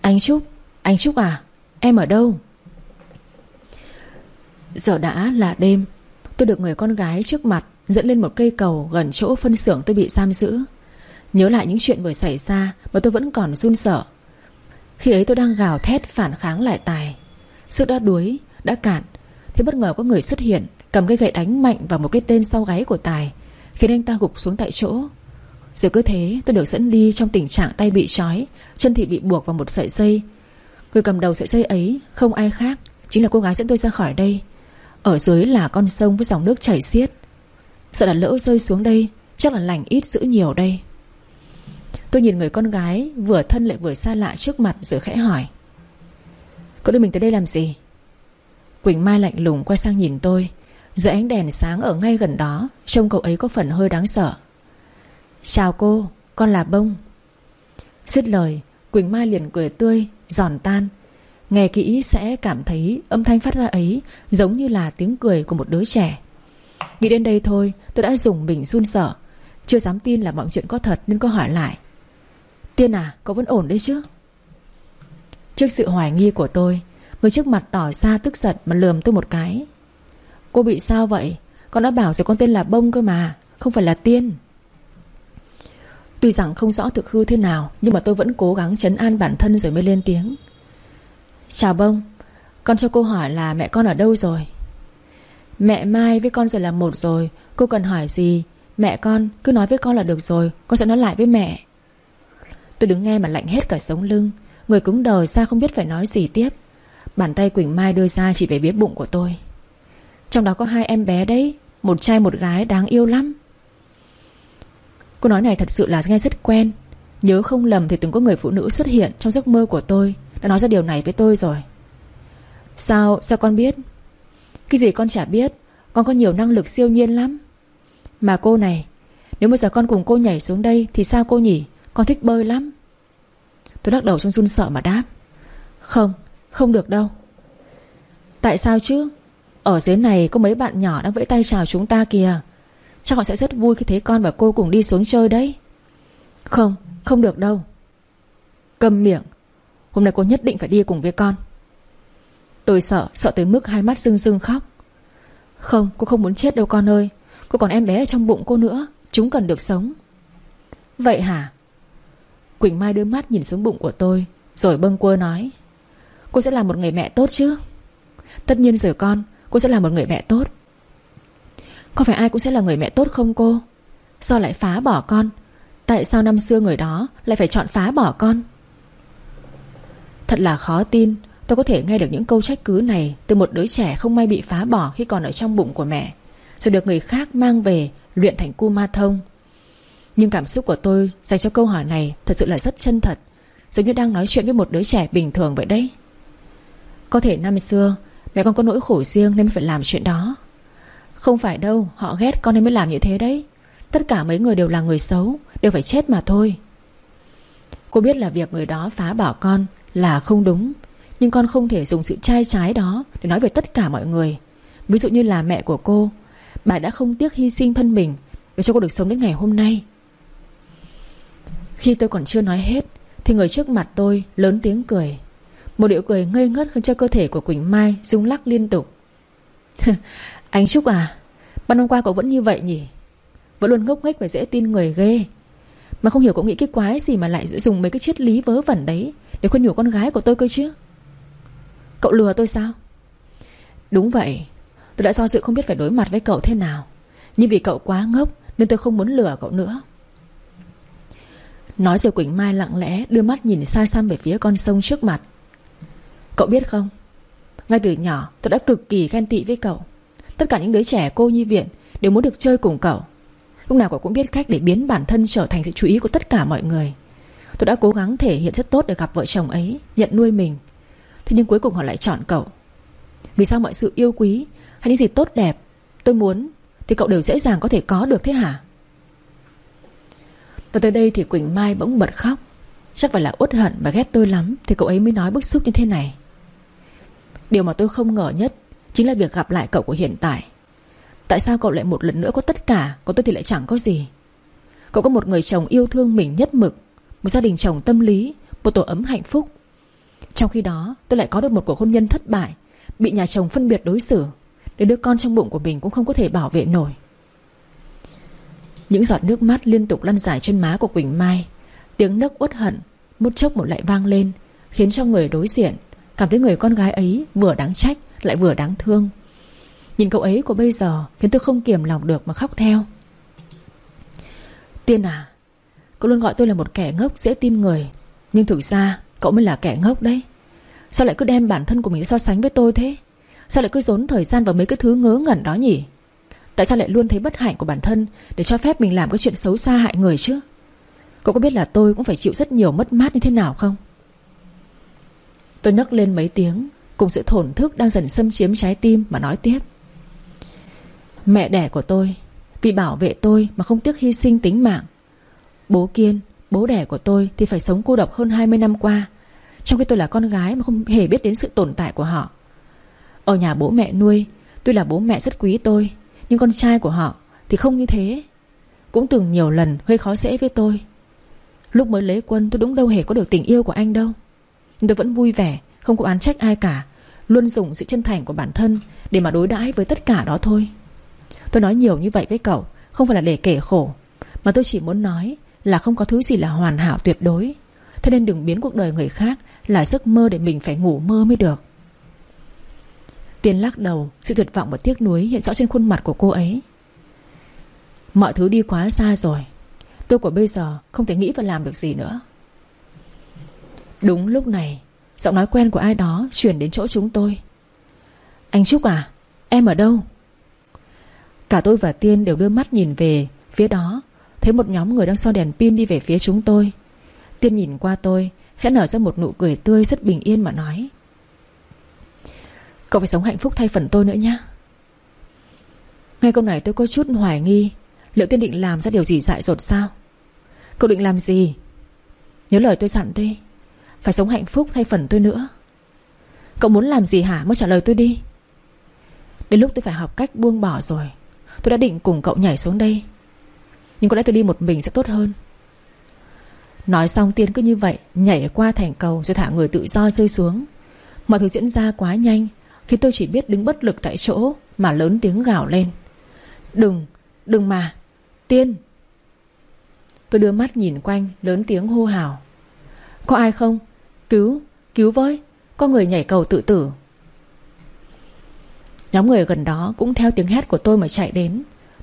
Anh Trúc, anh Trúc à Em ở đâu? Giờ đã là đêm. Tôi được người con gái trước mặt Dẫn lên một cây cầu gần chỗ phân xưởng tôi bị giam giữ. Nhớ lại những chuyện vừa xảy ra Mà tôi vẫn còn run sợ. Khi ấy tôi đang gào thét phản kháng lại Tài. Sức đã đuối, đã cạn Thì bất ngờ có người xuất hiện Cầm cây gậy đánh mạnh vào một cái tên sau gáy của Tài Khiến anh ta gục xuống tại chỗ. Rồi cứ thế tôi được dẫn đi trong tình trạng tay bị trói Chân thì bị buộc vào một sợi dây. Người cầm đầu sợi dây ấy Không ai khác Chính là cô gái dẫn tôi ra khỏi đây. Ở dưới là con sông với dòng nước chảy xiết. Sợ là lỡ rơi xuống đây, Chắc là lành ít giữ nhiều đây. Tôi nhìn người con gái Vừa thân lại vừa xa lạ trước mặt Rồi khẽ hỏi. Cậu đưa mình tới đây làm gì? Quỳnh Mai lạnh lùng quay sang nhìn tôi. Dưới ánh đèn sáng ở ngay gần đó, Trông cậu ấy có phần hơi đáng sợ. Chào cô, Con là Bông. Dứt lời, Quỳnh Mai liền cười tươi, Giòn tan. Nghe kỹ sẽ cảm thấy âm thanh phát ra ấy Giống như là tiếng cười của một đứa trẻ. Nghĩ đến đây thôi, tôi đã dùng mình run sợ. Chưa dám tin là mọi chuyện có thật Nên có hỏi lại. Tiên à có vẫn ổn đấy chứ? Trước sự hoài nghi của tôi, Người trước mặt tỏ ra tức giận Mà lườm tôi một cái. Cô bị sao vậy? Con đã bảo rồi con tên là Bông cơ mà, Không phải là Tiên. Tuy rằng không rõ thực hư thế nào, Nhưng mà tôi vẫn cố gắng chấn an bản thân rồi mới lên tiếng. Chào Bông, Con cho cô hỏi là mẹ con ở đâu rồi? Mẹ Mai với con giờ là một rồi, Cô cần hỏi gì? Mẹ con, cứ nói với con là được rồi, Con sẽ nói lại với mẹ. Tôi đứng nghe mà lạnh hết cả sống lưng, Người cứng đờ sao không biết phải nói gì tiếp. Bàn tay Quỳnh Mai đưa ra chỉ về biết bụng của tôi. Trong đó có hai em bé đấy, Một trai một gái đáng yêu lắm. Cô nói này thật sự là nghe rất quen. Nhớ không lầm thì từng có người phụ nữ xuất hiện Trong giấc mơ của tôi. Đã nói ra điều này với tôi rồi. Sao, sao con biết? Cái gì con chả biết Con có nhiều năng lực siêu nhiên lắm. Mà cô này Nếu bây giờ con cùng cô nhảy xuống đây Thì sao cô nhỉ? Con thích bơi lắm. Tôi lắc đầu trong run sợ mà đáp. Không, không được đâu. Tại sao chứ? Ở dưới này có mấy bạn nhỏ đang vẫy tay chào chúng ta kìa. Chắc họ sẽ rất vui khi thấy con và cô cùng đi xuống chơi đấy. Không, không được đâu. Cầm miệng. Hôm nay cô nhất định phải đi cùng với con. Tôi sợ, sợ tới mức hai mắt rưng rưng khóc. Không, cô không muốn chết đâu con ơi. Cô còn em bé ở trong bụng cô nữa. Chúng cần được sống. Vậy hả? Quỳnh Mai đưa mắt nhìn xuống bụng của tôi Rồi bâng quơ nói. Cô sẽ là một người mẹ tốt chứ? Tất nhiên rồi con Cô sẽ là một người mẹ tốt. Có phải ai cũng sẽ là người mẹ tốt không cô? Sao lại phá bỏ con? Tại sao năm xưa người đó lại phải chọn phá bỏ con? Thật là khó tin. Tôi có thể nghe được những câu trách cứ này Từ một đứa trẻ không may bị phá bỏ Khi còn ở trong bụng của mẹ, Rồi được người khác mang về Luyện thành cu ma thông. Nhưng cảm xúc của tôi dành cho câu hỏi này Thật sự là rất chân thật, Giống như đang nói chuyện với một đứa trẻ bình thường vậy đấy. Có thể năm xưa, Mẹ con có nỗi khổ riêng nên mới phải làm chuyện đó. Không phải đâu, Họ ghét con nên mới làm như thế đấy. Tất cả mấy người đều là người xấu, Đều phải chết mà thôi. Cô biết là việc người đó phá bỏ con là không đúng, Nhưng con không thể dùng sự trai trái đó Để nói về tất cả mọi người. Ví dụ như là mẹ của cô, Bà đã không tiếc hy sinh thân mình Để cho cô được sống đến ngày hôm nay. Khi tôi còn chưa nói hết, Thì người trước mặt tôi lớn tiếng cười. Một điệu cười ngây ngất khiến cho cơ thể của Quỳnh Mai rung lắc liên tục. Anh Trúc à Ban hôm qua cậu vẫn như vậy nhỉ? Vẫn luôn ngốc nghếch và dễ tin người ghê. Mà không hiểu cậu nghĩ cái quái gì Mà lại dùng mấy cái triết lý vớ vẩn đấy. Để khuyên nhủ con gái của tôi cơ chứ. Cậu lừa tôi sao? Đúng vậy. Tôi đã do sự không biết phải đối mặt với cậu thế nào. Nhưng vì cậu quá ngốc, Nên tôi không muốn lừa cậu nữa. Nói rồi Quỳnh Mai lặng lẽ Đưa mắt nhìn sai xăm về phía con sông trước mặt. Cậu biết không? Ngay từ nhỏ, tôi đã cực kỳ ghen tị với cậu. Tất cả những đứa trẻ cô nhi viện Đều muốn được chơi cùng cậu. Lúc nào cậu cũng biết cách để biến bản thân trở thành sự chú ý của tất cả mọi người. Tôi đã cố gắng thể hiện rất tốt để gặp vợ chồng ấy, Nhận nuôi mình. Thế nhưng cuối cùng họ lại chọn cậu. Vì sao mọi sự yêu quý Hay những gì tốt đẹp Tôi muốn Thì cậu đều dễ dàng có thể có được thế hả? Nói tới đây thì Quỳnh Mai bỗng bật khóc. Chắc phải là uất hận và ghét tôi lắm Thì cậu ấy mới nói bức xúc như thế này. Điều mà tôi không ngờ nhất Chính là việc gặp lại cậu của hiện tại. Tại sao cậu lại một lần nữa có tất cả, Còn tôi thì lại chẳng có gì? Cậu có một người chồng yêu thương mình nhất mực một gia đình chồng tâm lý, Một tổ ấm hạnh phúc. Trong khi đó, tôi lại có được một cuộc hôn nhân thất bại, Bị nhà chồng phân biệt đối xử, Để đứa con trong bụng của mình cũng không có thể bảo vệ nổi. Những giọt nước mắt liên tục lăn dài trên má của Quỳnh Mai, Tiếng nấc uất hận, Một chốc một lại vang lên, Khiến cho người đối diện Cảm thấy người con gái ấy vừa đáng trách, Lại vừa đáng thương. Nhìn cậu ấy của bây giờ Khiến tôi không kiềm lòng được mà khóc theo. Tiên à Cậu luôn gọi tôi là một kẻ ngốc, dễ tin người. Nhưng thực ra, cậu mới là kẻ ngốc đấy. Sao lại cứ đem bản thân của mình so sánh với tôi thế? Sao lại cứ dốn thời gian vào mấy cái thứ ngớ ngẩn đó nhỉ? Tại sao lại luôn thấy bất hạnh của bản thân Để cho phép mình làm cái chuyện xấu xa hại người chứ? Cậu có biết là tôi cũng phải chịu rất nhiều mất mát như thế nào không? Tôi nấc lên mấy tiếng, Cùng sự thổn thức đang dần xâm chiếm trái tim Mà nói tiếp. Mẹ đẻ của tôi, Vì bảo vệ tôi mà không tiếc hy sinh tính mạng Bố Kiên, Bố đẻ của tôi thì phải sống cô độc hơn 20 năm qua. Trong khi tôi là con gái Mà không hề biết đến sự tồn tại của họ. Ở nhà bố mẹ nuôi Tuy là bố mẹ rất quý tôi, Nhưng con trai của họ thì không như thế. Cũng từng nhiều lần hơi khó dễ với tôi. Lúc mới lấy quân, tôi đúng đâu hề có được tình yêu của anh đâu. Nhưng tôi vẫn vui vẻ, Không có án trách ai cả, Luôn dùng sự chân thành của bản thân Để mà đối đãi với tất cả đó thôi. Tôi nói nhiều như vậy với cậu, Không phải là để kể khổ, Mà tôi chỉ muốn nói là không có thứ gì là hoàn hảo tuyệt đối. Thế nên đừng biến cuộc đời người khác Là giấc mơ để mình phải ngủ mơ mới được. Tiên lắc đầu, Sự tuyệt vọng và tiếc nuối hiện rõ trên khuôn mặt của cô ấy. Mọi thứ đi quá xa rồi. Tôi của bây giờ không thể nghĩ và làm được gì nữa. Đúng lúc này, Giọng nói quen của ai đó Chuyển đến chỗ chúng tôi. Anh Trúc à Em ở đâu? Cả tôi và Tiên đều đưa mắt nhìn về, Phía đó Thấy một nhóm người đang soi đèn pin đi về phía chúng tôi. Tiên nhìn qua tôi, Khẽ nở ra một nụ cười tươi rất bình yên mà nói. Cậu phải sống hạnh phúc thay phần tôi nữa nhé. Ngay câu này tôi có chút hoài nghi, Liệu tiên định làm ra điều gì dại dột sao? Cậu định làm gì? Nhớ lời tôi dặn đi, Phải sống hạnh phúc thay phần tôi nữa. Cậu muốn làm gì hả? Mới trả lời tôi đi. Đến lúc tôi phải học cách buông bỏ rồi, Tôi đã định cùng cậu nhảy xuống đây. Nhưng có lẽ tôi đi một mình sẽ tốt hơn. Nói xong Tiên cứ như vậy Nhảy qua thành cầu rồi thả người tự do rơi xuống. Mọi thứ diễn ra quá nhanh Khi tôi chỉ biết đứng bất lực tại chỗ Mà lớn tiếng gào lên. Đừng, đừng mà Tiên! Tôi đưa mắt nhìn quanh Lớn tiếng hô hào. Có ai không? Cứu, cứu với Có người nhảy cầu tự tử. Nhóm người gần đó cũng theo tiếng hét của tôi mà chạy đến.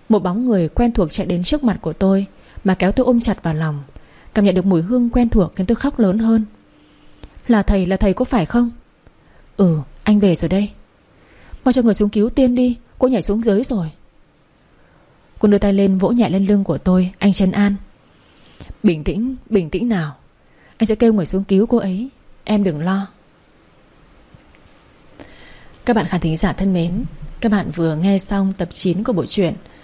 Một bóng người quen thuộc chạy đến trước mặt của tôi Mà kéo tôi ôm chặt vào lòng. Cảm nhận được mùi hương quen thuộc khiến tôi khóc lớn hơn. Là thầy là thầy có phải không? Ừ anh về rồi đây. Mau cho người xuống cứu tiên đi Cô nhảy xuống dưới rồi. Cô đưa tay lên vỗ nhẹ lên lưng của tôi Anh Trần an. Bình tĩnh, bình tĩnh nào. Anh sẽ kêu người xuống cứu cô ấy. Em đừng lo. Các bạn khán thính giả thân mến Các bạn vừa nghe xong tập 9 của bộ truyện